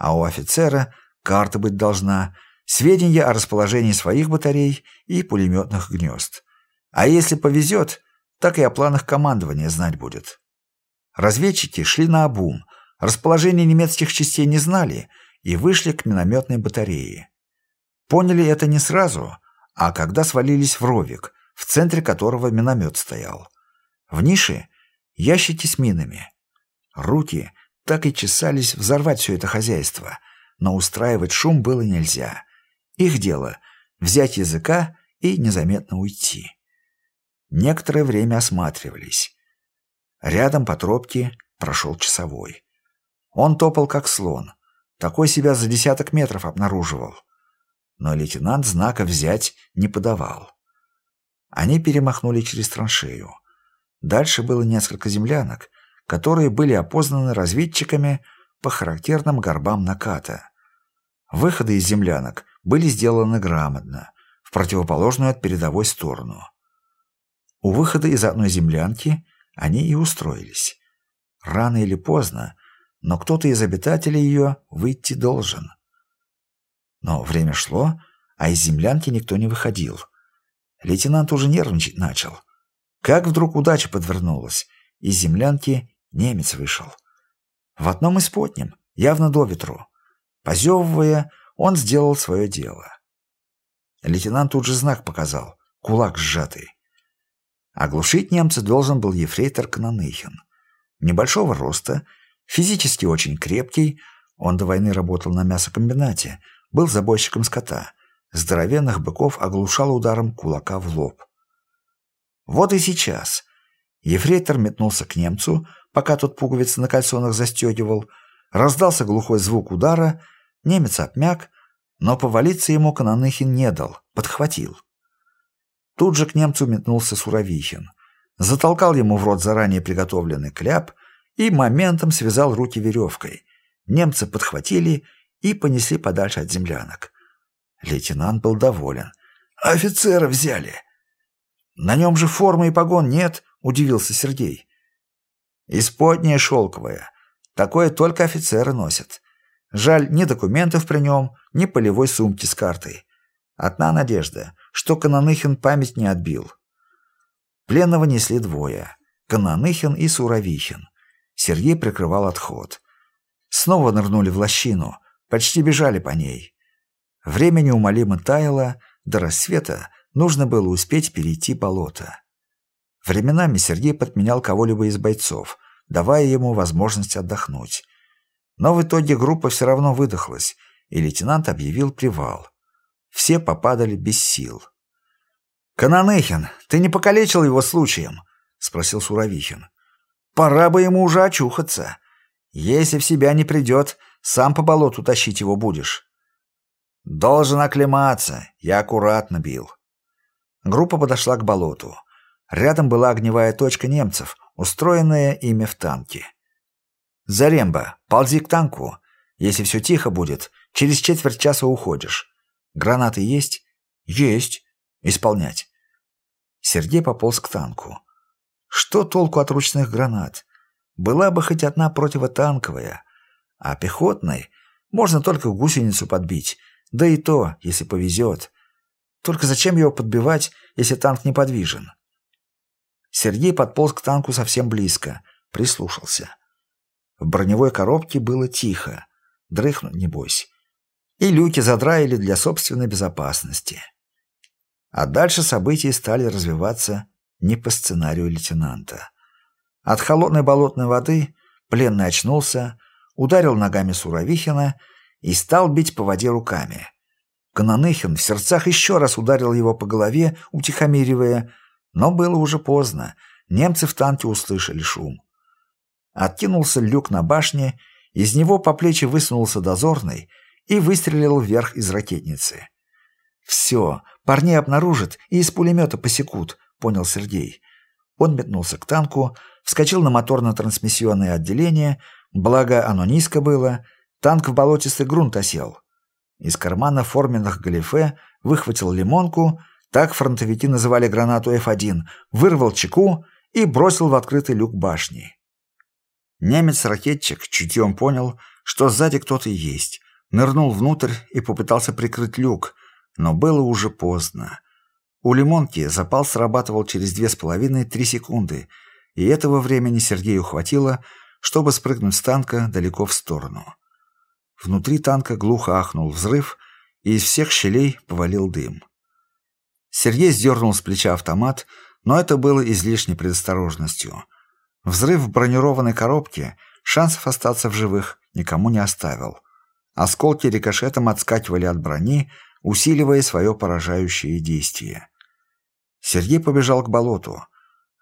А у офицера карта быть должна, сведения о расположении своих батарей и пулеметных гнезд. А если повезет, так и о планах командования знать будет. Разведчики шли на обум, расположение немецких частей не знали и вышли к минометной батарее. Поняли это не сразу, а когда свалились в ровик, в центре которого миномет стоял. В нише ящики с минами. Руки так и чесались взорвать все это хозяйство, но устраивать шум было нельзя. Их дело — взять языка и незаметно уйти. Некоторое время осматривались. Рядом по тропке прошел часовой. Он топал как слон. Такой себя за десяток метров обнаруживал. Но лейтенант знака взять не подавал. Они перемахнули через траншею. Дальше было несколько землянок, которые были опознаны разведчиками по характерным горбам наката. Выходы из землянок были сделаны грамотно, в противоположную от передовой сторону. У выхода из одной землянки они и устроились. Рано или поздно, но кто-то из обитателей ее выйти должен. Но время шло, а из землянки никто не выходил. Лейтенант уже нервничать начал. Как вдруг удача подвернулась. Из землянки немец вышел. В одном из потнем, явно до ветру. Позевывая, он сделал свое дело. Лейтенант тут же знак показал. Кулак сжатый. Оглушить немца должен был ефрейтор Кананыхин. Небольшого роста, физически очень крепкий, он до войны работал на мясокомбинате, был забойщиком скота. Здоровенных быков оглушал ударом кулака в лоб. Вот и сейчас. Ефрейтор метнулся к немцу, пока тот пуговицы на кальсонах застегивал. Раздался глухой звук удара, немец обмяк, но повалиться ему Кананыхин не дал, подхватил. Тут же к немцу метнулся Суровихин. Затолкал ему в рот заранее приготовленный кляп и моментом связал руки веревкой. Немцы подхватили и понесли подальше от землянок. Лейтенант был доволен. «Офицера взяли!» «На нем же формы и погон нет», — удивился Сергей. «Исподняя шелковая. Такое только офицеры носят. Жаль, ни документов при нем, ни полевой сумки с картой. Одна надежда, что Кананыхин память не отбил. Пленного несли двое – Кананыхин и Суровихин. Сергей прикрывал отход. Снова нырнули в лощину, почти бежали по ней. Время неумолимо таяло, до рассвета нужно было успеть перейти болото. Временами Сергей подменял кого-либо из бойцов, давая ему возможность отдохнуть. Но в итоге группа все равно выдохлась, и лейтенант объявил привал. Все попадали без сил. «Кананыхин, ты не покалечил его случаем?» — спросил Суровихин. «Пора бы ему уже очухаться. Если в себя не придет, сам по болоту тащить его будешь». «Должен оклематься. Я аккуратно бил». Группа подошла к болоту. Рядом была огневая точка немцев, устроенная ими в танке. «Заремба, ползи к танку. Если все тихо будет, через четверть часа уходишь. Гранаты есть? Есть. Исполнять. Сергей пополз к танку. Что толку от ручных гранат? Была бы хоть одна противотанковая, а пехотной можно только гусеницу подбить, да и то, если повезет. Только зачем его подбивать, если танк неподвижен? Сергей подполз к танку совсем близко, прислушался. В броневой коробке было тихо. Дрыхнуть, небось и люки задраили для собственной безопасности. А дальше события стали развиваться не по сценарию лейтенанта. От холодной болотной воды пленный очнулся, ударил ногами Суровихина и стал бить по воде руками. Кананыхин в сердцах еще раз ударил его по голове, утихомиривая, но было уже поздно, немцы в танке услышали шум. Откинулся люк на башне, из него по плечи высунулся дозорный и выстрелил вверх из ракетницы. «Все, парней обнаружат и из пулемета посекут», — понял Сергей. Он метнулся к танку, вскочил на моторно-трансмиссионное отделение, благо оно низко было, танк в болотистый грунт осел. Из кармана форменных галифе выхватил лимонку, так фронтовики называли гранату F1, вырвал чеку и бросил в открытый люк башни. Немец-ракетчик чутьем понял, что сзади кто-то есть, Нырнул внутрь и попытался прикрыть люк, но было уже поздно. У лимонки запал срабатывал через две с половиной-три секунды, и этого времени Сергею хватило, чтобы спрыгнуть с танка далеко в сторону. Внутри танка глухо ахнул взрыв, и из всех щелей повалил дым. Сергей сдернул с плеча автомат, но это было излишней предосторожностью. Взрыв в бронированной коробке шансов остаться в живых никому не оставил. Осколки рикошетом отскакивали от брони, усиливая свое поражающее действие. Сергей побежал к болоту.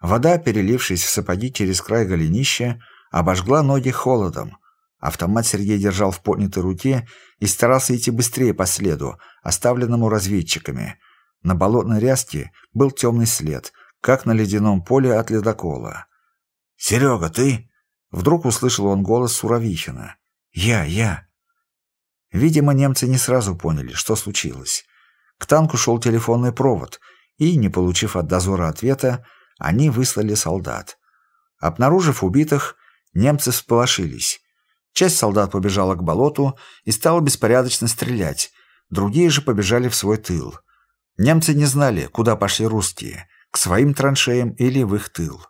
Вода, перелившись в сапоги через край голенища, обожгла ноги холодом. Автомат Сергей держал в поднятой руке и старался идти быстрее по следу, оставленному разведчиками. На болотной ряске был темный след, как на ледяном поле от ледокола. «Серега, ты?» Вдруг услышал он голос Суровихина. «Я, я!» Видимо, немцы не сразу поняли, что случилось. К танку шел телефонный провод, и, не получив от дозора ответа, они выслали солдат. Обнаружив убитых, немцы всполошились. Часть солдат побежала к болоту и стала беспорядочно стрелять, другие же побежали в свой тыл. Немцы не знали, куда пошли русские, к своим траншеям или в их тыл.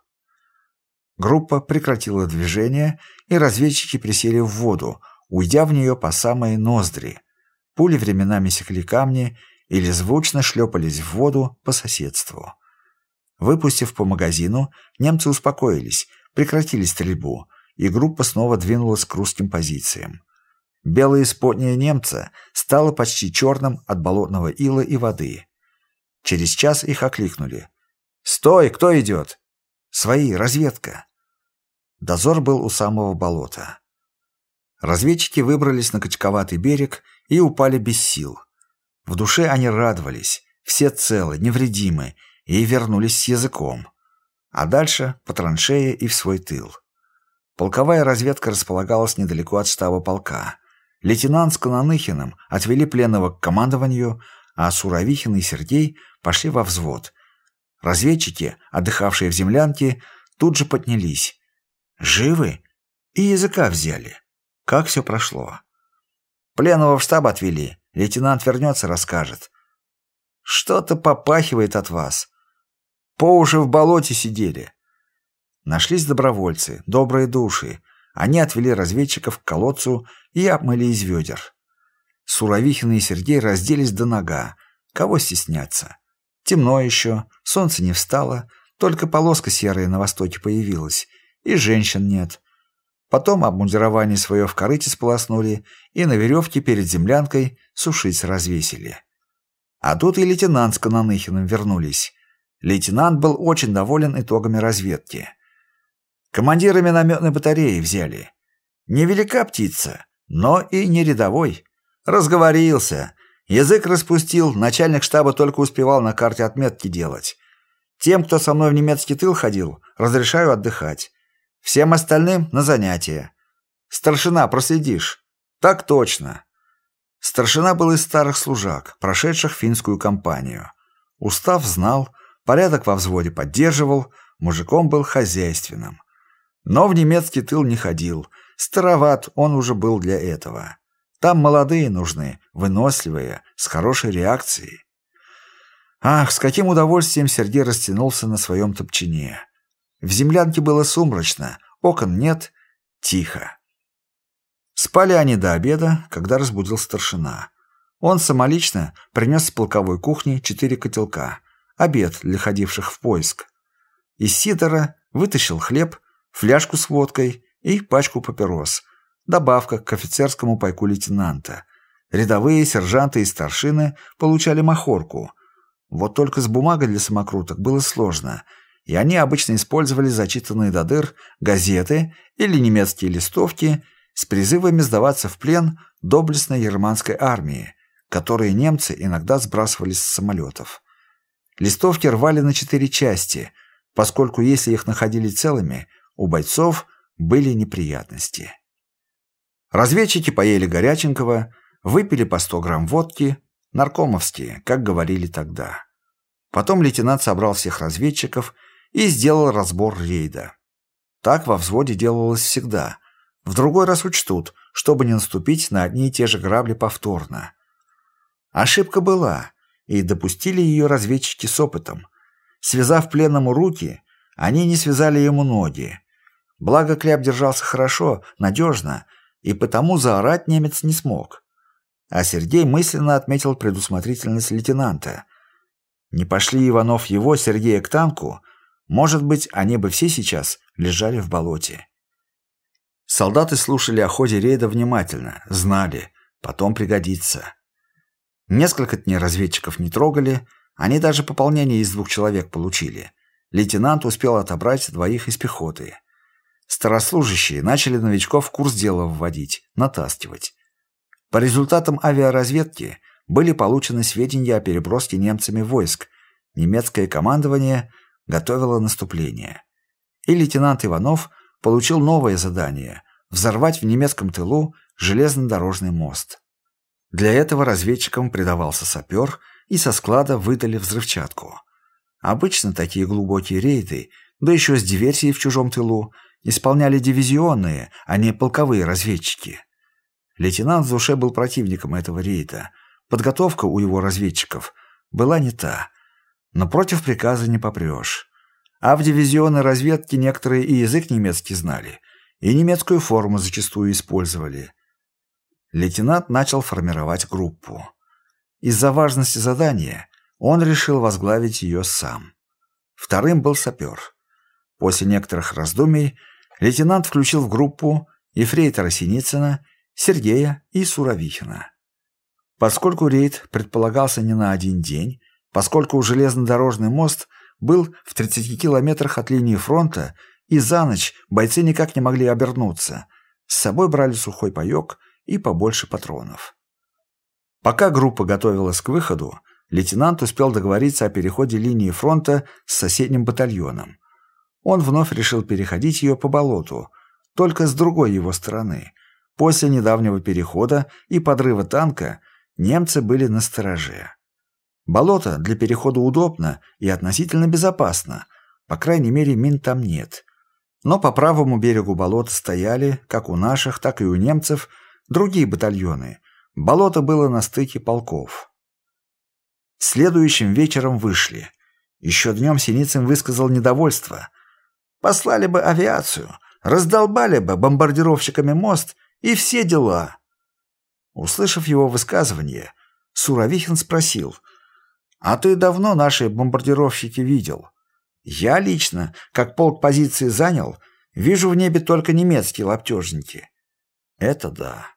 Группа прекратила движение, и разведчики присели в воду, уйдя в нее по самые ноздри. Пули временами секли камни или звучно шлепались в воду по соседству. Выпустив по магазину, немцы успокоились, прекратили стрельбу, и группа снова двинулась к русским позициям. Белое исподнее немца стало почти черным от болотного ила и воды. Через час их окликнули. «Стой! Кто идет?» «Свои, разведка!» Дозор был у самого болота. Разведчики выбрались на качковатый берег и упали без сил. В душе они радовались, все целы, невредимы, и вернулись с языком. А дальше по траншее и в свой тыл. Полковая разведка располагалась недалеко от штаба полка. Лейтенант с Кононыхиным отвели пленного к командованию, а Суровихин и Сергей пошли во взвод. Разведчики, отдыхавшие в землянке, тут же поднялись. Живы? И языка взяли. Как все прошло? Пленного в штаб отвели. Лейтенант вернется, расскажет. Что-то попахивает от вас. По уши в болоте сидели. Нашлись добровольцы, добрые души. Они отвели разведчиков к колодцу и обмыли из ведер. Суровихин и Сергей разделись до нога. Кого стесняться? Темно еще, солнце не встало, только полоска серая на востоке появилась, и женщин нет. Потом обмундирование свое в корыте сполоснули и на веревке перед землянкой сушить развесили. А тут и лейтенант с Кананыхиным вернулись. Лейтенант был очень доволен итогами разведки. Командира минометной батареи взяли. Невелика птица, но и не рядовой. Разговорился. Язык распустил, начальник штаба только успевал на карте отметки делать. Тем, кто со мной в немецкий тыл ходил, разрешаю отдыхать. Всем остальным на занятия. Старшина, проследишь? Так точно. Старшина был из старых служак, прошедших финскую кампанию. Устав знал, порядок во взводе поддерживал, мужиком был хозяйственным. Но в немецкий тыл не ходил, староват он уже был для этого. Там молодые нужны, выносливые, с хорошей реакцией. Ах, с каким удовольствием Сергей растянулся на своем топчине. В землянке было сумрачно, окон нет, тихо. Спали они до обеда, когда разбудил старшина. Он самолично принес с полковой кухни четыре котелка, обед для ходивших в поиск. Из сидора вытащил хлеб, фляжку с водкой и пачку папирос, добавка к офицерскому пайку лейтенанта. Рядовые, сержанты и старшины получали махорку. Вот только с бумагой для самокруток было сложно – и они обычно использовали зачитанные до дыр газеты или немецкие листовки с призывами сдаваться в плен доблестной германской армии, которые немцы иногда сбрасывали с самолетов. Листовки рвали на четыре части, поскольку если их находили целыми, у бойцов были неприятности. Разведчики поели горяченького, выпили по 100 грамм водки, наркомовские, как говорили тогда. Потом лейтенант собрал всех разведчиков и сделал разбор рейда. Так во взводе делалось всегда. В другой раз учтут, чтобы не наступить на одни и те же грабли повторно. Ошибка была, и допустили ее разведчики с опытом. Связав пленному руки, они не связали ему ноги. Благо Кляп держался хорошо, надежно, и потому заорать немец не смог. А Сергей мысленно отметил предусмотрительность лейтенанта. Не пошли Иванов его, Сергея, к танку, может быть, они бы все сейчас лежали в болоте. Солдаты слушали о ходе рейда внимательно, знали, потом пригодится. Несколько дней разведчиков не трогали, они даже пополнение из двух человек получили. Лейтенант успел отобрать двоих из пехоты. Старослужащие начали новичков в курс дела вводить, натаскивать. По результатам авиаразведки были получены сведения о переброске немцами войск. Немецкое командование – готовила наступление. И лейтенант Иванов получил новое задание – взорвать в немецком тылу железнодорожный мост. Для этого разведчикам придавался сапер, и со склада выдали взрывчатку. Обычно такие глубокие рейды, да еще с диверсией в чужом тылу, исполняли дивизионные, а не полковые разведчики. Лейтенант в душе был противником этого рейда. Подготовка у его разведчиков была не та – но против приказа не попрешь. А в дивизионной разведке некоторые и язык немецкий знали, и немецкую форму зачастую использовали. Лейтенант начал формировать группу. Из-за важности задания он решил возглавить ее сам. Вторым был сапер. После некоторых раздумий лейтенант включил в группу ефрейтора Синицына, Сергея и Суровихина. Поскольку рейд предполагался не на один день, Поскольку железнодорожный мост был в 30 километрах от линии фронта, и за ночь бойцы никак не могли обернуться. С собой брали сухой паек и побольше патронов. Пока группа готовилась к выходу, лейтенант успел договориться о переходе линии фронта с соседним батальоном. Он вновь решил переходить ее по болоту, только с другой его стороны. После недавнего перехода и подрыва танка немцы были на стороже. Болото для перехода удобно и относительно безопасно, по крайней мере мин там нет. Но по правому берегу болота стояли, как у наших, так и у немцев, другие батальоны. Болото было на стыке полков. Следующим вечером вышли. Еще днем Синицын высказал недовольство. Послали бы авиацию, раздолбали бы бомбардировщиками мост и все дела. Услышав его высказывание, Суровихин спросил, «А ты давно наши бомбардировщики видел?» «Я лично, как полк позиции занял, вижу в небе только немецкие лаптежники». «Это да».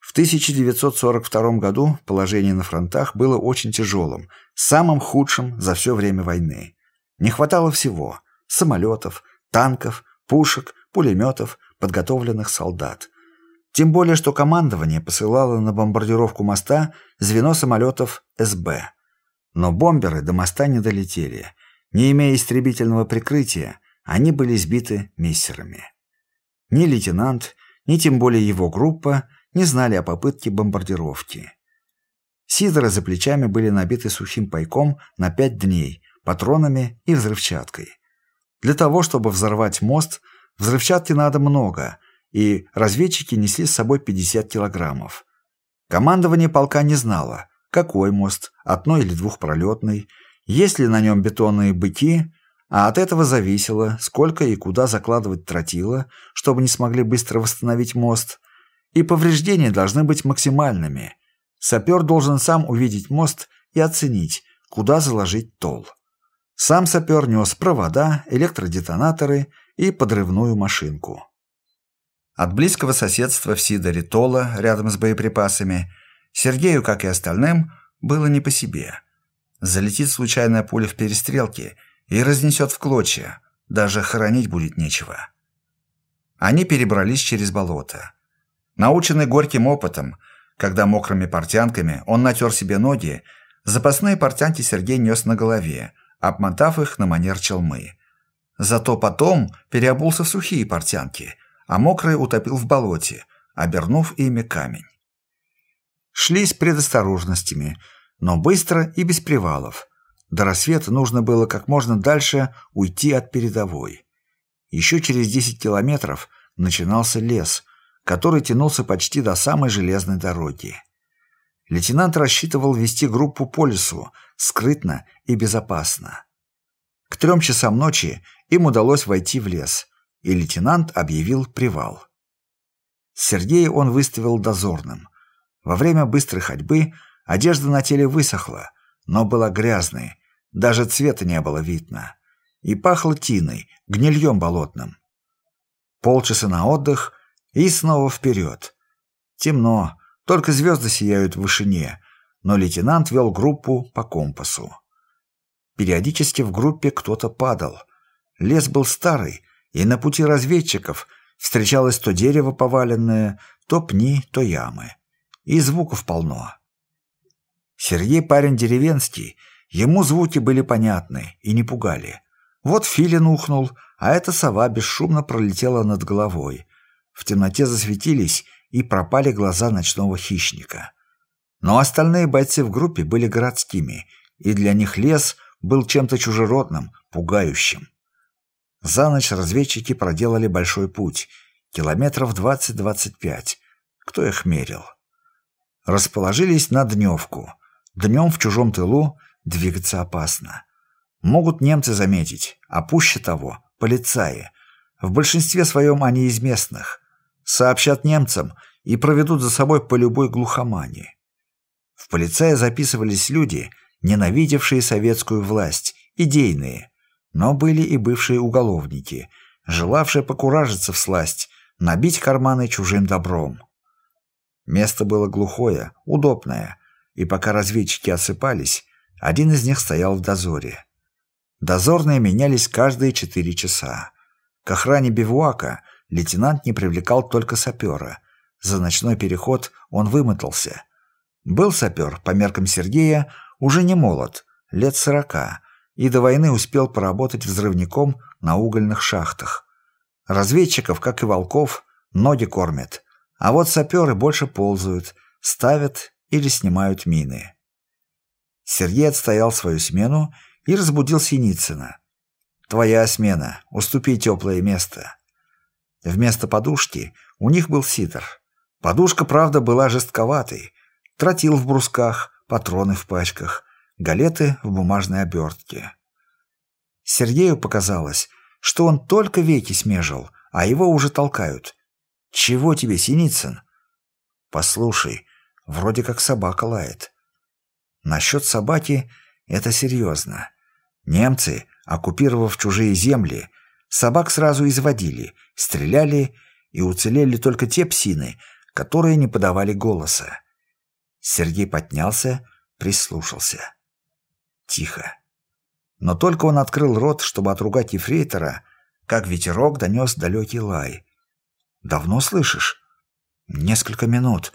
В 1942 году положение на фронтах было очень тяжелым, самым худшим за все время войны. Не хватало всего – самолетов, танков, пушек, пулеметов, подготовленных солдат. Тем более, что командование посылало на бомбардировку моста звено самолетов СБ. Но бомберы до моста не долетели. Не имея истребительного прикрытия, они были сбиты мессерами. Ни лейтенант, ни тем более его группа не знали о попытке бомбардировки. Сидоры за плечами были набиты сухим пайком на пять дней, патронами и взрывчаткой. Для того, чтобы взорвать мост, взрывчатки надо много, и разведчики несли с собой 50 килограммов. Командование полка не знало, какой мост, одно- или двухпролетный, есть ли на нем бетонные быки, а от этого зависело, сколько и куда закладывать тротила, чтобы не смогли быстро восстановить мост, и повреждения должны быть максимальными. Сапер должен сам увидеть мост и оценить, куда заложить тол. Сам сапер нес провода, электродетонаторы и подрывную машинку. От близкого соседства в Сидоре Тола, рядом с боеприпасами, Сергею, как и остальным, было не по себе. Залетит случайная пуля в перестрелке и разнесет в клочья, даже хоронить будет нечего. Они перебрались через болото. Наученный горьким опытом, когда мокрыми портянками он натер себе ноги, запасные портянки Сергей нес на голове – обмотав их на манер челмы. Зато потом переобулся в сухие портянки, а мокрые утопил в болоте, обернув ими камень. Шли с предосторожностями, но быстро и без привалов. До рассвета нужно было как можно дальше уйти от передовой. Еще через 10 километров начинался лес, который тянулся почти до самой железной дороги. Лейтенант рассчитывал вести группу по лесу, скрытно и безопасно. К трем часам ночи им удалось войти в лес, и лейтенант объявил привал. Сергея он выставил дозорным. Во время быстрой ходьбы одежда на теле высохла, но была грязной, даже цвета не было видно. И пахло тиной, гнильем болотным. Полчаса на отдых и снова вперед. Темно, только звезды сияют в вышине, но лейтенант вел группу по компасу. Периодически в группе кто-то падал. Лес был старый, и на пути разведчиков встречалось то дерево поваленное, то пни, то ямы. И звуков полно. Сергей парень деревенский, ему звуки были понятны и не пугали. Вот филин ухнул, а эта сова бесшумно пролетела над головой. В темноте засветились и пропали глаза ночного хищника. Но остальные бойцы в группе были городскими, и для них лес был чем-то чужеродным, пугающим. За ночь разведчики проделали большой путь, километров 20-25. Кто их мерил? Расположились на дневку. Днем в чужом тылу двигаться опасно. Могут немцы заметить, а пуще того – полицаи. В большинстве своем они из местных – сообщат немцам и проведут за собой по любой глухомане. В полицая записывались люди, ненавидевшие советскую власть, идейные, но были и бывшие уголовники, желавшие покуражиться в сласть, набить карманы чужим добром. Место было глухое, удобное, и пока разведчики осыпались, один из них стоял в дозоре. Дозорные менялись каждые четыре часа. К охране бивуака – лейтенант не привлекал только сапера. За ночной переход он вымотался. Был сапер, по меркам Сергея, уже не молод, лет сорока, и до войны успел поработать взрывником на угольных шахтах. Разведчиков, как и волков, ноги кормят, а вот саперы больше ползают, ставят или снимают мины. Сергей отстоял свою смену и разбудил Синицына. «Твоя смена, уступи теплое место». Вместо подушки у них был сидор. Подушка, правда, была жестковатой. Тротил в брусках, патроны в пачках, галеты в бумажной обертке. Сергею показалось, что он только веки смежил, а его уже толкают. «Чего тебе, Синицын?» «Послушай, вроде как собака лает». Насчет собаки это серьезно. Немцы, оккупировав чужие земли, собак сразу изводили, стреляли, и уцелели только те псины, которые не подавали голоса. Сергей поднялся, прислушался. Тихо. Но только он открыл рот, чтобы отругать ефрейтора, как ветерок донес далекий лай. «Давно слышишь?» «Несколько минут.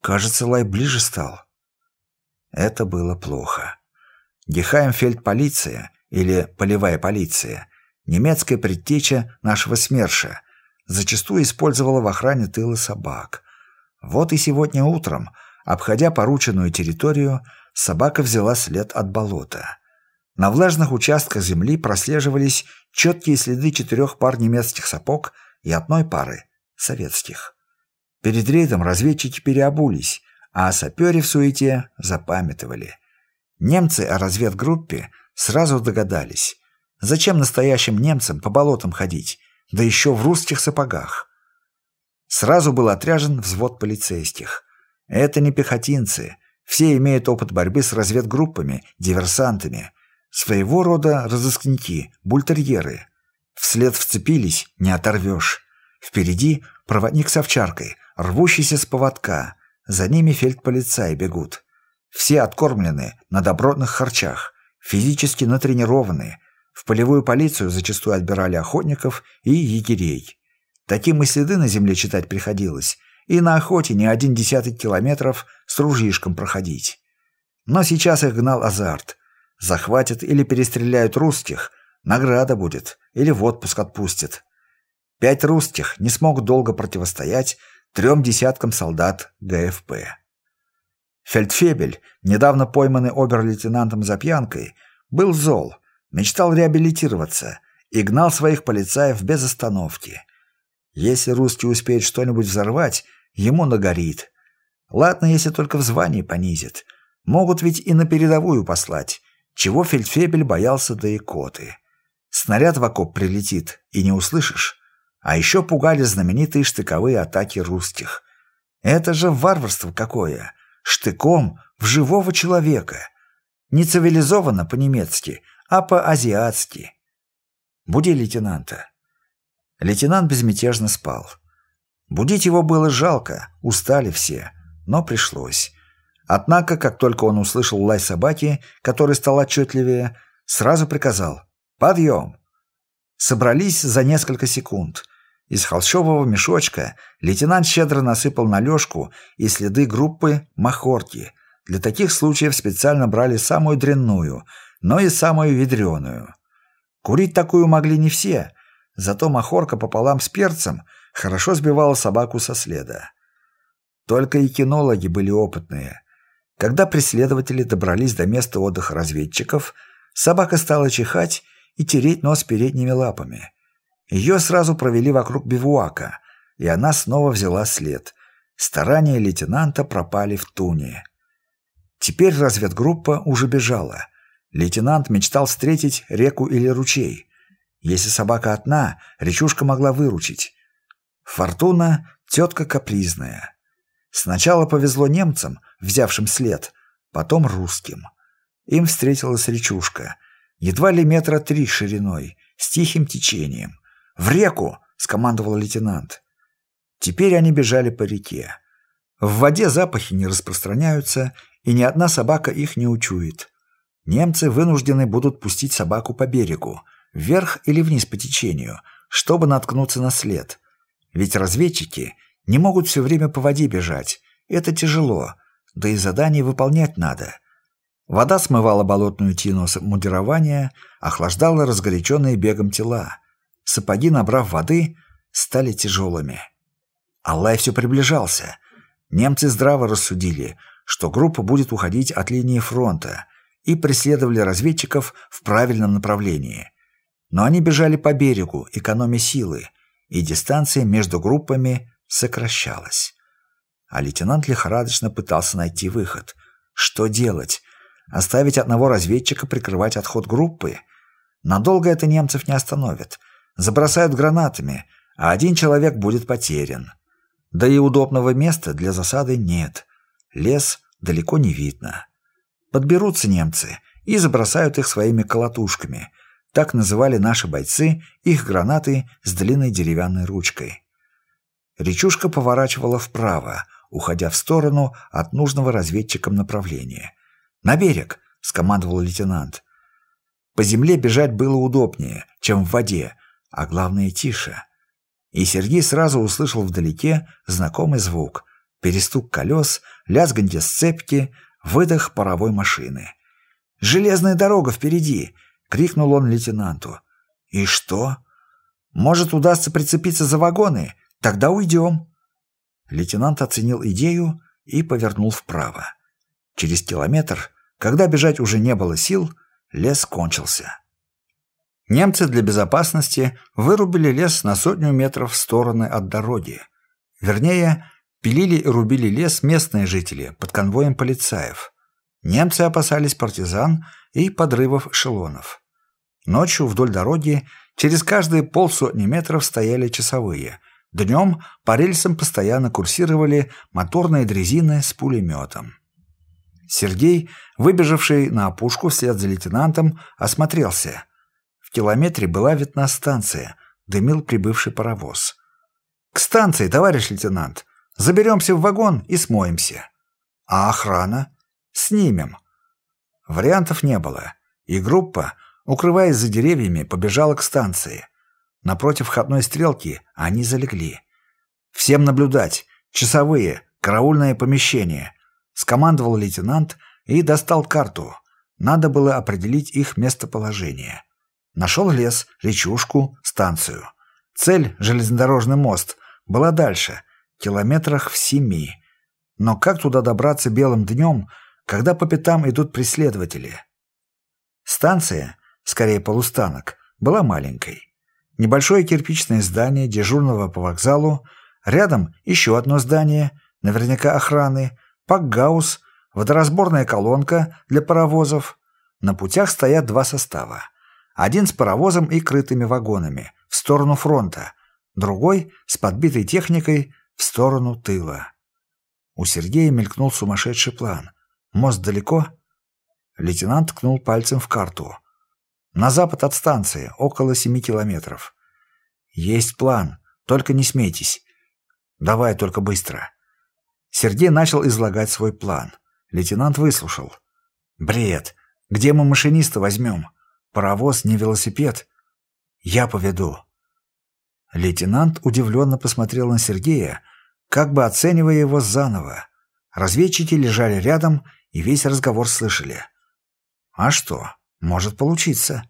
Кажется, лай ближе стал». Это было плохо. Гехаймфельд-полиция, или полевая полиция, немецкая предтеча нашего СМЕРШа, зачастую использовала в охране тыла собак. Вот и сегодня утром, обходя порученную территорию, собака взяла след от болота. На влажных участках земли прослеживались четкие следы четырех пар немецких сапог и одной пары — советских. Перед рейдом разведчики переобулись, а о сапере в суете запамятовали. Немцы о разведгруппе сразу догадались. Зачем настоящим немцам по болотам ходить, да еще в русских сапогах? Сразу был отряжен взвод полицейских. Это не пехотинцы, все имеют опыт борьбы с разведгруппами, диверсантами. Своего рода разыскники, бультерьеры. Вслед вцепились, не оторвешь. Впереди проводник с овчаркой, рвущийся с поводка. За ними фельдполицаи бегут. Все откормлены на добротных харчах, физически натренированы. В полевую полицию зачастую отбирали охотников и егерей. Таким и следы на земле читать приходилось, и на охоте не один десяток километров с ружьишком проходить. Но сейчас их гнал азарт. Захватят или перестреляют русских, награда будет, или в отпуск отпустят. Пять русских не смогут долго противостоять трем десяткам солдат ГФП. Фельдфебель, недавно пойманный обер-лейтенантом за пьянкой, был зол, мечтал реабилитироваться и гнал своих полицаев без остановки. Если русский успеет что-нибудь взорвать, ему нагорит. Ладно, если только в звании понизит. Могут ведь и на передовую послать, чего фельдфебель боялся до икоты. Снаряд в окоп прилетит, и не услышишь. А еще пугали знаменитые штыковые атаки русских. Это же варварство какое! Штыком в живого человека. Не цивилизованно по-немецки, а по-азиатски. Буди лейтенанта. Лейтенант безмятежно спал. Будить его было жалко, устали все, но пришлось. Однако, как только он услышал лай собаки, который стал отчетливее, сразу приказал «Подъем!». Собрались за несколько секунд. Из холщового мешочка лейтенант щедро насыпал на лёжку и следы группы махорки. Для таких случаев специально брали самую дрянную, но и самую ведреную. Курить такую могли не все, зато махорка пополам с перцем хорошо сбивала собаку со следа. Только и кинологи были опытные. Когда преследователи добрались до места отдыха разведчиков, собака стала чихать и тереть нос передними лапами. Ее сразу провели вокруг бивуака, и она снова взяла след. Старания лейтенанта пропали в туне. Теперь разведгруппа уже бежала. Лейтенант мечтал встретить реку или ручей. Если собака одна, речушка могла выручить. Фортуна — тетка капризная. Сначала повезло немцам, взявшим след, потом русским. Им встретилась речушка, едва ли метра три шириной, с тихим течением. «В реку!» — скомандовал лейтенант. Теперь они бежали по реке. В воде запахи не распространяются, и ни одна собака их не учует. Немцы вынуждены будут пустить собаку по берегу, вверх или вниз по течению, чтобы наткнуться на след. Ведь разведчики не могут все время по воде бежать. Это тяжело. да и задание выполнять надо. Вода смывала болотную тину с мудирования, охлаждала разгоряченные бегом тела. Сапоги, набрав воды, стали тяжелыми. Аллай все приближался. Немцы здраво рассудили, что группа будет уходить от линии фронта, и преследовали разведчиков в правильном направлении. Но они бежали по берегу, экономя силы, и дистанция между группами сокращалась. А лейтенант лихорадочно пытался найти выход. Что делать? Оставить одного разведчика прикрывать отход группы? Надолго это немцев не остановит. Забросают гранатами, а один человек будет потерян. Да и удобного места для засады нет. Лес далеко не видно. Подберутся немцы и забросают их своими колотушками. Так называли наши бойцы их гранаты с длинной деревянной ручкой. Речушка поворачивала вправо, уходя в сторону от нужного разведчикам направления. «На берег!» — скомандовал лейтенант. По земле бежать было удобнее, чем в воде, а главное — тише. И Сергей сразу услышал вдалеке знакомый звук — перестук колес, лязганье сцепки, выдох паровой машины. «Железная дорога впереди!» — крикнул он лейтенанту. «И что? Может, удастся прицепиться за вагоны? Тогда уйдем!» Лейтенант оценил идею и повернул вправо. Через километр, когда бежать уже не было сил, лес кончился. Немцы для безопасности вырубили лес на сотню метров в стороны от дороги. Вернее, Пилили и рубили лес местные жители под конвоем полицаев. Немцы опасались партизан и подрывов эшелонов. Ночью вдоль дороги через каждые полсотни метров стояли часовые. Днем по рельсам постоянно курсировали моторные дрезины с пулеметом. Сергей, выбежавший на опушку вслед за лейтенантом, осмотрелся. В километре была видна станция, дымил прибывший паровоз. «К станции, товарищ лейтенант!» Заберемся в вагон и смоемся. А охрана? Снимем. Вариантов не было, и группа, укрываясь за деревьями, побежала к станции. Напротив входной стрелки они залегли. «Всем наблюдать! Часовые! Караульное помещение!» Скомандовал лейтенант и достал карту. Надо было определить их местоположение. Нашел лес, речушку, станцию. Цель — железнодорожный мост — была дальше — километрах в семи. Но как туда добраться белым днем, когда по пятам идут преследователи? Станция, скорее полустанок, была маленькой. Небольшое кирпичное здание дежурного по вокзалу, рядом еще одно здание, наверняка охраны, пакгаус, водоразборная колонка для паровозов. На путях стоят два состава. Один с паровозом и крытыми вагонами в сторону фронта, другой с подбитой техникой в сторону тыла. У Сергея мелькнул сумасшедший план. Мост далеко? Лейтенант ткнул пальцем в карту. На запад от станции, около семи километров. Есть план, только не смейтесь. Давай только быстро. Сергей начал излагать свой план. Лейтенант выслушал. Бред. Где мы машиниста возьмем? Паровоз, не велосипед. Я поведу. Лейтенант удивленно посмотрел на Сергея, как бы оценивая его заново. Разведчики лежали рядом и весь разговор слышали. «А что? Может получиться.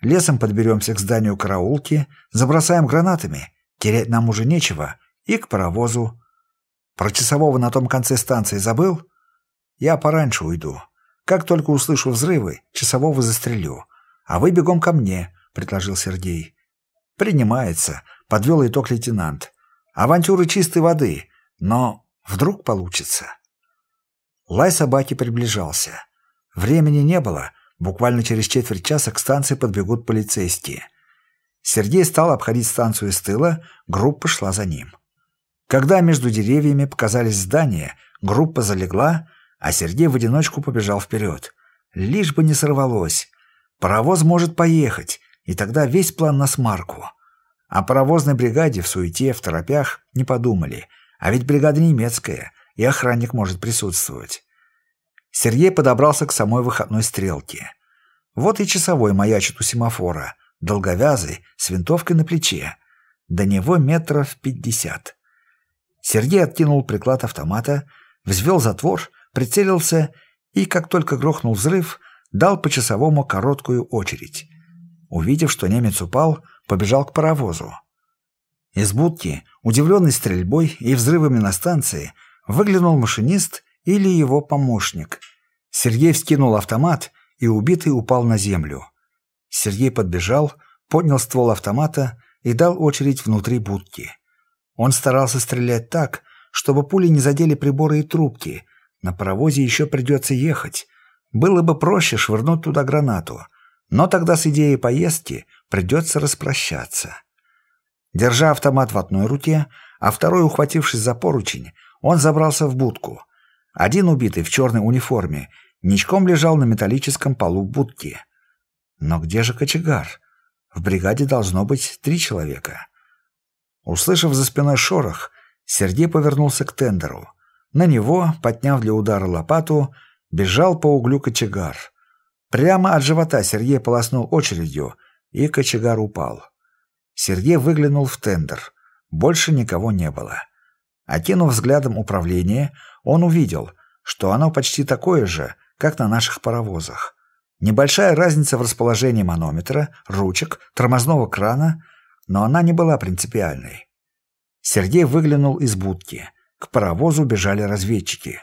Лесом подберемся к зданию караулки, забросаем гранатами, терять нам уже нечего, и к паровозу. Про часового на том конце станции забыл? Я пораньше уйду. Как только услышу взрывы, часового застрелю. А вы бегом ко мне», — предложил Сергей. «Принимается», — подвел итог лейтенант. «Авантюры чистой воды, но вдруг получится». Лай собаки приближался. Времени не было, буквально через четверть часа к станции подбегут полицейские. Сергей стал обходить станцию с тыла, группа шла за ним. Когда между деревьями показались здания, группа залегла, а Сергей в одиночку побежал вперед. Лишь бы не сорвалось. Паровоз может поехать, и тогда весь план на смарку. О паровозной бригаде в суете, в торопях не подумали. А ведь бригада немецкая, и охранник может присутствовать. Сергей подобрался к самой выходной стрелке. Вот и часовой маячит у семафора, долговязый, с винтовкой на плече. До него метров пятьдесят. Сергей откинул приклад автомата, взвел затвор, прицелился и, как только грохнул взрыв, дал по часовому короткую очередь. Увидев, что немец упал, побежал к паровозу. Из будки, удивленный стрельбой и взрывами на станции, выглянул машинист или его помощник. Сергей вскинул автомат, и убитый упал на землю. Сергей подбежал, поднял ствол автомата и дал очередь внутри будки. Он старался стрелять так, чтобы пули не задели приборы и трубки. На паровозе еще придется ехать. Было бы проще швырнуть туда гранату. Но тогда с идеей поездки придется распрощаться. Держа автомат в одной руке, а второй, ухватившись за поручень, он забрался в будку. Один убитый в черной униформе ничком лежал на металлическом полу будки. Но где же кочегар? В бригаде должно быть три человека. Услышав за спиной шорох, Сергей повернулся к тендеру. На него, подняв для удара лопату, бежал по углю кочегар. Прямо от живота Сергей полоснул очередью, и кочегар упал. Сергей выглянул в тендер. Больше никого не было. Окинув взглядом управление, он увидел, что оно почти такое же, как на наших паровозах. Небольшая разница в расположении манометра, ручек, тормозного крана, но она не была принципиальной. Сергей выглянул из будки. К паровозу бежали разведчики.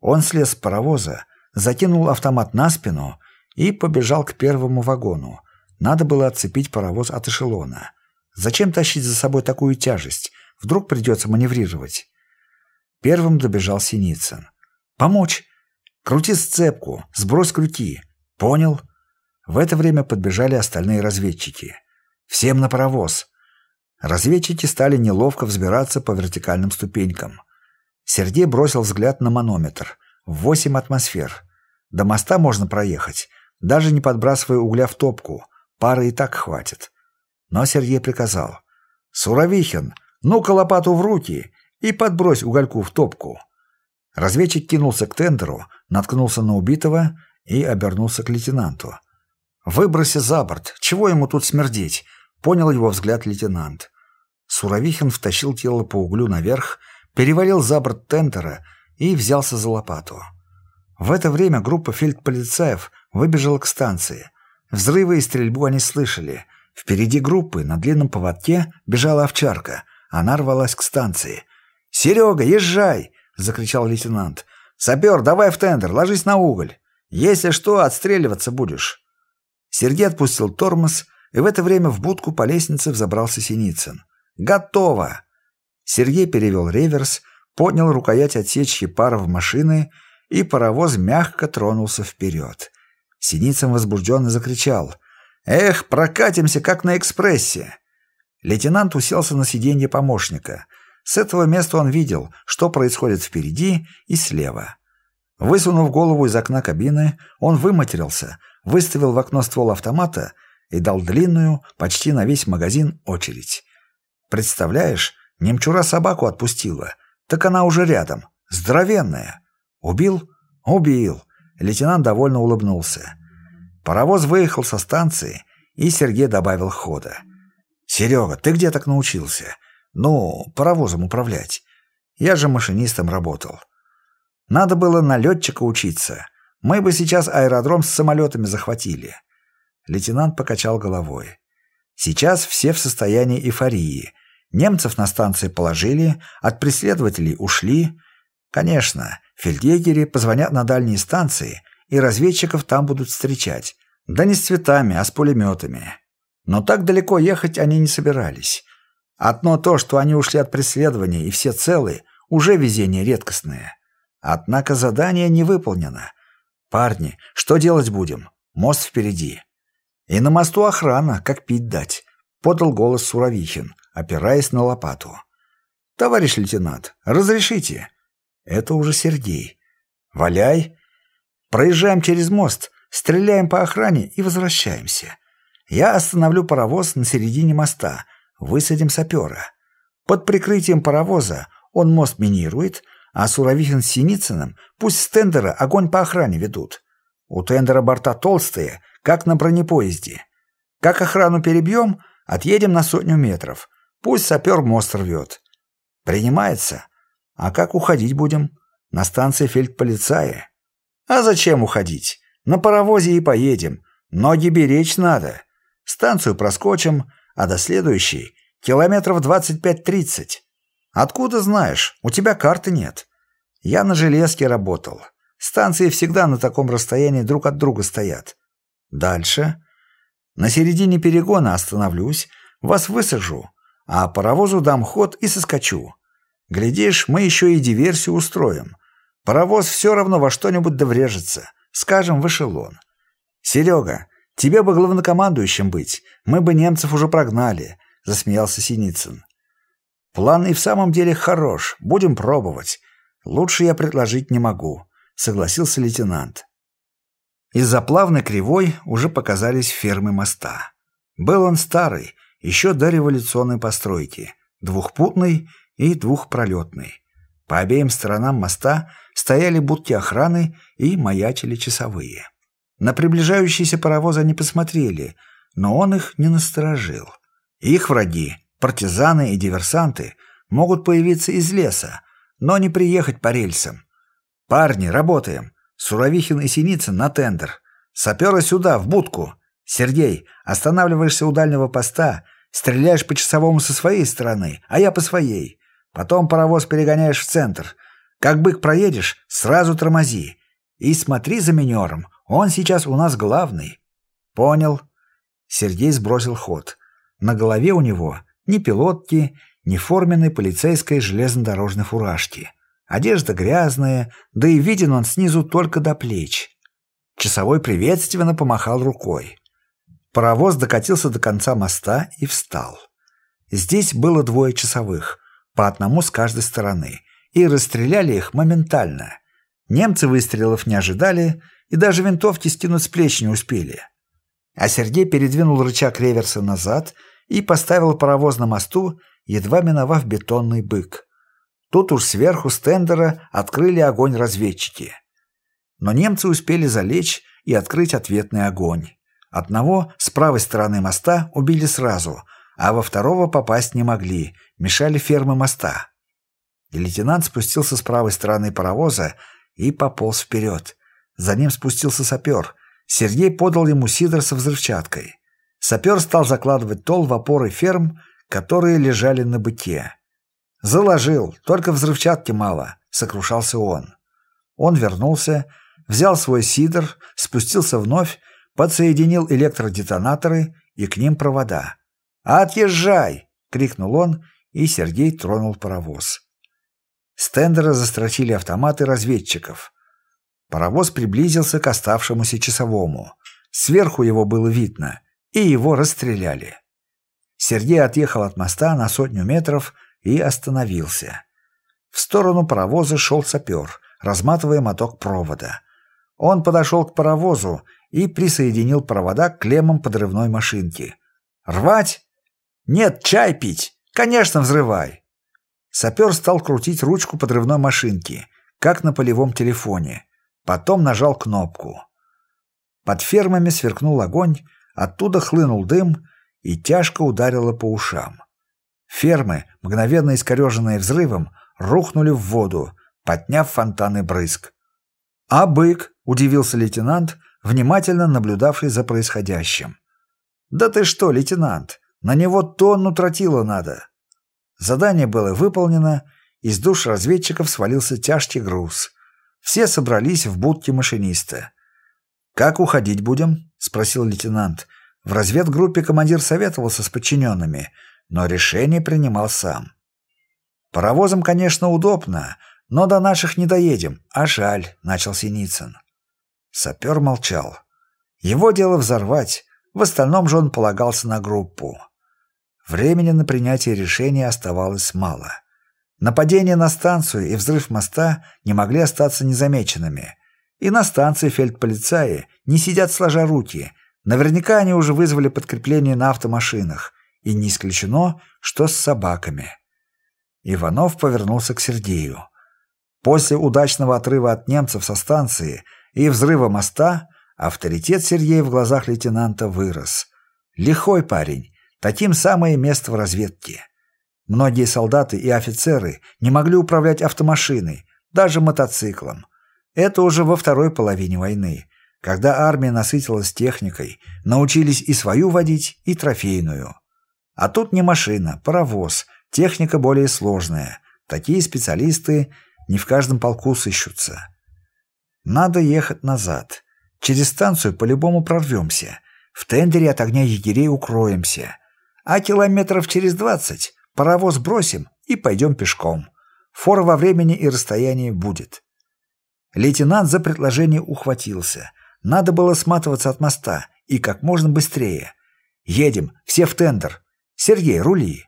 Он слез с паровоза, закинул автомат на спину и побежал к первому вагону. Надо было отцепить паровоз от эшелона. Зачем тащить за собой такую тяжесть? Вдруг придется маневрировать. Первым добежал Синицын. «Помочь! Крути сцепку, сбрось крюки!» «Понял?» В это время подбежали остальные разведчики. «Всем на паровоз!» Разведчики стали неловко взбираться по вертикальным ступенькам. Сергей бросил взгляд на манометр. Восемь атмосфер. До моста можно проехать, даже не подбрасывая угля в топку. Пары и так хватит. Но Сергей приказал. «Суровихин, ну-ка лопату в руки и подбрось угольку в топку». Разведчик кинулся к тендеру, наткнулся на убитого и обернулся к лейтенанту. «Выброси за борт, чего ему тут смердеть?» — понял его взгляд лейтенант. Суровихин втащил тело по углю наверх, перевалил за борт тендера и взялся за лопату. В это время группа фельдполицаев выбежала к станции. Взрывы и стрельбу они слышали — Впереди группы на длинном поводке бежала овчарка. Она рвалась к станции. «Серега, езжай!» — закричал лейтенант. «Сапер, давай в тендер, ложись на уголь. Если что, отстреливаться будешь». Сергей отпустил тормоз, и в это время в будку по лестнице взобрался Синицын. «Готово!» Сергей перевел реверс, поднял рукоять отсечки пара в машины, и паровоз мягко тронулся вперед. Синицын возбужденно закричал — Эх, прокатимся, как на экспрессе. Лейтенант уселся на сиденье помощника. С этого места он видел, что происходит впереди и слева. Высунув голову из окна кабины, он выматерился, выставил в окно ствол автомата и дал длинную, почти на весь магазин, очередь. Представляешь, немчура собаку отпустила. Так она уже рядом. Здоровенная. Убил? Убил. Лейтенант довольно улыбнулся. Паровоз выехал со станции, и Сергей добавил хода. «Серега, ты где так научился? Ну, паровозом управлять. Я же машинистом работал. Надо было на летчика учиться. Мы бы сейчас аэродром с самолетами захватили». Лейтенант покачал головой. «Сейчас все в состоянии эйфории. Немцев на станции положили, от преследователей ушли. Конечно, фельдъегери позвонят на дальние станции, и разведчиков там будут встречать. Да не с цветами, а с пулеметами. Но так далеко ехать они не собирались. Одно то, что они ушли от преследования и все целы, уже везение редкостное. Однако задание не выполнено. Парни, что делать будем? Мост впереди. И на мосту охрана, как пить дать, подал голос Суровихин, опираясь на лопату. Товарищ лейтенант, разрешите? Это уже Сергей. Валяй. Проезжаем через мост, Стреляем по охране и возвращаемся. Я остановлю паровоз на середине моста, высадим сапера. Под прикрытием паровоза он мост минирует, а Суровихин с Синицыным пусть с тендера огонь по охране ведут. У тендера борта толстые, как на бронепоезде. Как охрану перебьем, отъедем на сотню метров. Пусть сапер мост рвет. Принимается. А как уходить будем? На станции фельдполицая. А зачем уходить? На паровозе и поедем. Ноги беречь надо. Станцию проскочим, а до следующей километров 25-30. Откуда знаешь? У тебя карты нет. Я на железке работал. Станции всегда на таком расстоянии друг от друга стоят. Дальше. На середине перегона остановлюсь, вас высажу, а паровозу дам ход и соскочу. Глядишь, мы еще и диверсию устроим. Паровоз все равно во что-нибудь доврежется, скажем, в эшелон. Серега, тебе бы главнокомандующим быть, мы бы немцев уже прогнали, засмеялся Синицын. План и в самом деле хорош, будем пробовать. Лучше я предложить не могу, согласился лейтенант. Из-за плавной кривой уже показались фермы моста. Был он старый, еще до революционной постройки, двухпутный и двухпролетный. По обеим сторонам моста стояли будки охраны и маячили часовые. На приближающиеся паровозы они посмотрели, но он их не насторожил. Их враги, партизаны и диверсанты, могут появиться из леса, но не приехать по рельсам. «Парни, работаем! Суровихин и Синицын на тендер. Саперы сюда, в будку. Сергей, останавливаешься у дальнего поста, стреляешь по часовому со своей стороны, а я по своей. Потом паровоз перегоняешь в центр. Как бык проедешь, сразу тормози. И смотри за минером, он сейчас у нас главный. Понял. Сергей сбросил ход. На голове у него ни пилотки, ни форменной полицейской железнодорожной фуражки. Одежда грязная, да и виден он снизу только до плеч. Часовой приветственно помахал рукой. Паровоз докатился до конца моста и встал. Здесь было двое часовых, по одному с каждой стороны, и расстреляли их моментально. Немцы выстрелов не ожидали и даже винтовки стянуть с плеч не успели. А Сергей передвинул рычаг реверса назад и поставил паровоз на мосту, едва миновав бетонный бык. Тут уж сверху стендера открыли огонь разведчики. Но немцы успели залечь и открыть ответный огонь. Одного с правой стороны моста убили сразу, а во второго попасть не могли, мешали фермы моста. И лейтенант спустился с правой стороны паровоза и пополз вперед. За ним спустился сапер. Сергей подал ему сидр со взрывчаткой. Сапер стал закладывать тол в опоры ферм, которые лежали на быке. «Заложил, только взрывчатки мало», — сокрушался он. Он вернулся, взял свой сидр, спустился вновь, подсоединил электродетонаторы и к ним провода. «Отъезжай!» — крикнул он, и Сергей тронул паровоз. Стендера застрочили автоматы разведчиков. Паровоз приблизился к оставшемуся часовому. Сверху его было видно, и его расстреляли. Сергей отъехал от моста на сотню метров и остановился. В сторону паровоза шел сапер, разматывая моток провода. Он подошел к паровозу и присоединил провода к клеммам подрывной машинки. «Рвать? Нет, чай пить! Конечно, взрывай!» Сапер стал крутить ручку подрывной машинки, как на полевом телефоне. Потом нажал кнопку. Под фермами сверкнул огонь, оттуда хлынул дым и тяжко ударило по ушам. Фермы, мгновенно искореженные взрывом, рухнули в воду, подняв фонтаны брызг. «А бык?» — удивился лейтенант, внимательно наблюдавший за происходящим. «Да ты что, лейтенант, на него тонну тротила надо!» Задание было выполнено, из душ разведчиков свалился тяжкий груз. Все собрались в будке машиниста. «Как уходить будем?» — спросил лейтенант. В разведгруппе командир советовался с подчиненными — но решение принимал сам. «Паровозом, конечно, удобно, но до наших не доедем, а жаль», — начал Синицын. Сапер молчал. Его дело взорвать, в остальном же он полагался на группу. Времени на принятие решения оставалось мало. Нападение на станцию и взрыв моста не могли остаться незамеченными. И на станции фельдполицаи не сидят сложа руки. Наверняка они уже вызвали подкрепление на автомашинах, и не исключено, что с собаками. Иванов повернулся к Сергею. После удачного отрыва от немцев со станции и взрыва моста авторитет Сергея в глазах лейтенанта вырос. Лихой парень, таким самое место в разведке. Многие солдаты и офицеры не могли управлять автомашиной, даже мотоциклом. Это уже во второй половине войны, когда армия насытилась техникой, научились и свою водить, и трофейную. А тут не машина, паровоз, техника более сложная. Такие специалисты не в каждом полку сыщутся. Надо ехать назад. Через станцию по-любому прорвемся. В тендере от огня егерей укроемся. А километров через двадцать паровоз бросим и пойдем пешком. Фора во времени и расстоянии будет. Лейтенант за предложение ухватился. Надо было сматываться от моста и как можно быстрее. Едем, все в тендер. Сергей, рули.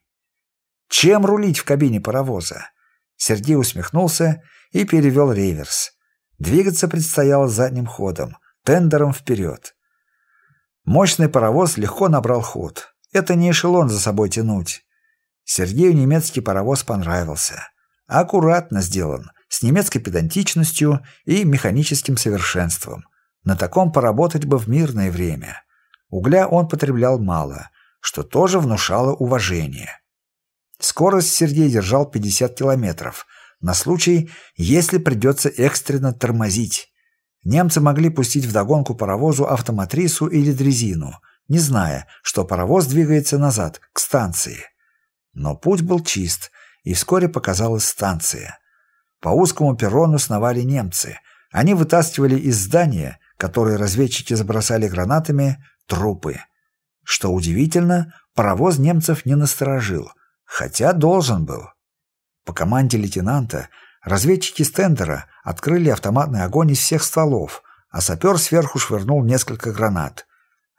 Чем рулить в кабине паровоза? Сергей усмехнулся и перевел реверс. Двигаться предстояло задним ходом, тендером вперед. Мощный паровоз легко набрал ход. Это не эшелон за собой тянуть. Сергею немецкий паровоз понравился. Аккуратно сделан, с немецкой педантичностью и механическим совершенством. На таком поработать бы в мирное время. Угля он потреблял мало, что тоже внушало уважение. Скорость Сергей держал 50 километров, на случай, если придется экстренно тормозить. Немцы могли пустить вдогонку паровозу автоматрису или дрезину, не зная, что паровоз двигается назад, к станции. Но путь был чист, и вскоре показалась станция. По узкому перрону сновали немцы. Они вытаскивали из здания, которое разведчики забросали гранатами, трупы. Что удивительно, паровоз немцев не насторожил, хотя должен был. По команде лейтенанта разведчики стендера открыли автоматный огонь из всех стволов, а сапер сверху швырнул несколько гранат.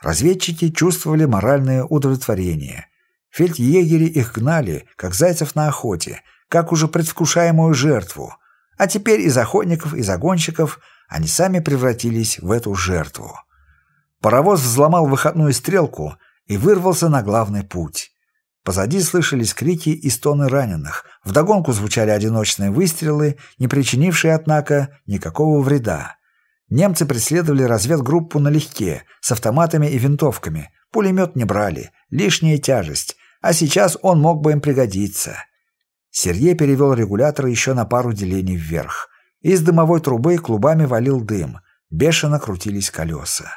Разведчики чувствовали моральное удовлетворение. Фельдъегери их гнали, как зайцев на охоте, как уже предвкушаемую жертву. А теперь из охотников и загонщиков они сами превратились в эту жертву. Паровоз взломал выходную стрелку и вырвался на главный путь. Позади слышались крики и стоны раненых. Вдогонку звучали одиночные выстрелы, не причинившие, однако, никакого вреда. Немцы преследовали разведгруппу налегке, с автоматами и винтовками. Пулемет не брали, лишняя тяжесть, а сейчас он мог бы им пригодиться. Сергей перевел регулятор еще на пару делений вверх. Из дымовой трубы клубами валил дым, бешено крутились колеса.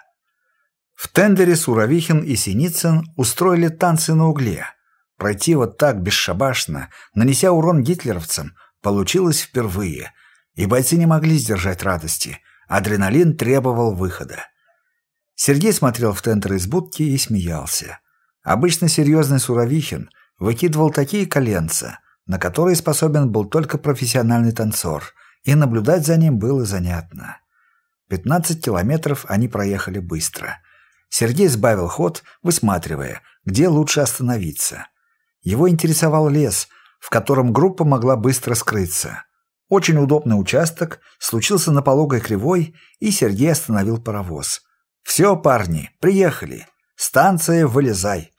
В тендере Суровихин и Синицын устроили танцы на угле. Пройти вот так бесшабашно, нанеся урон гитлеровцам, получилось впервые, и бойцы не могли сдержать радости. Адреналин требовал выхода. Сергей смотрел в тендер из будки и смеялся. Обычно серьезный Суровихин выкидывал такие коленца, на которые способен был только профессиональный танцор, и наблюдать за ним было занятно. 15 километров они проехали быстро. Сергей сбавил ход, высматривая, где лучше остановиться. Его интересовал лес, в котором группа могла быстро скрыться. Очень удобный участок случился на пологой кривой, и Сергей остановил паровоз. «Все, парни, приехали. Станция, вылезай».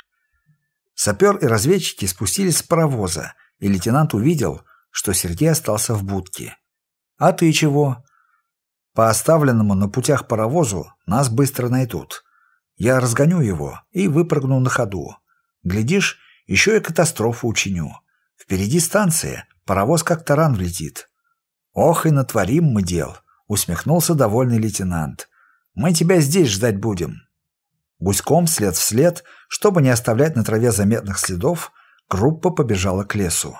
Сапер и разведчики спустились с паровоза, и лейтенант увидел, что Сергей остался в будке. «А ты чего?» «По оставленному на путях паровозу нас быстро найдут. Я разгоню его и выпрыгну на ходу. Глядишь, еще и катастрофу учиню. Впереди станция, паровоз как таран влетит. Ох и натворим мы дел, усмехнулся довольный лейтенант. Мы тебя здесь ждать будем. Гуськом след вслед, чтобы не оставлять на траве заметных следов, группа побежала к лесу.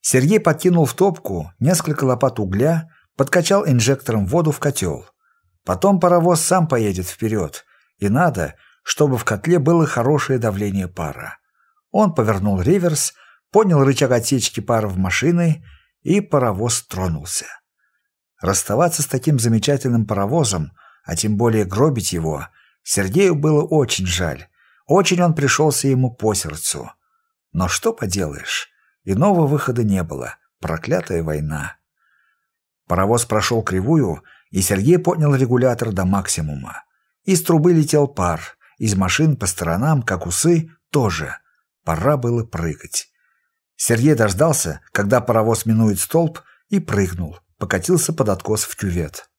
Сергей подкинул в топку несколько лопат угля, подкачал инжектором воду в котел. Потом паровоз сам поедет вперед, и надо, чтобы в котле было хорошее давление пара. Он повернул реверс, поднял рычаг отсечки пара в машины, и паровоз тронулся. Расставаться с таким замечательным паровозом, а тем более гробить его, Сергею было очень жаль. Очень он пришелся ему по сердцу. Но что поделаешь, иного выхода не было. Проклятая война. Паровоз прошел кривую, и Сергей поднял регулятор до максимума. Из трубы летел пар, из машин по сторонам, как усы, тоже – Пора было прыгать. Сергей дождался, когда паровоз минует столб, и прыгнул, покатился под откос в кювет.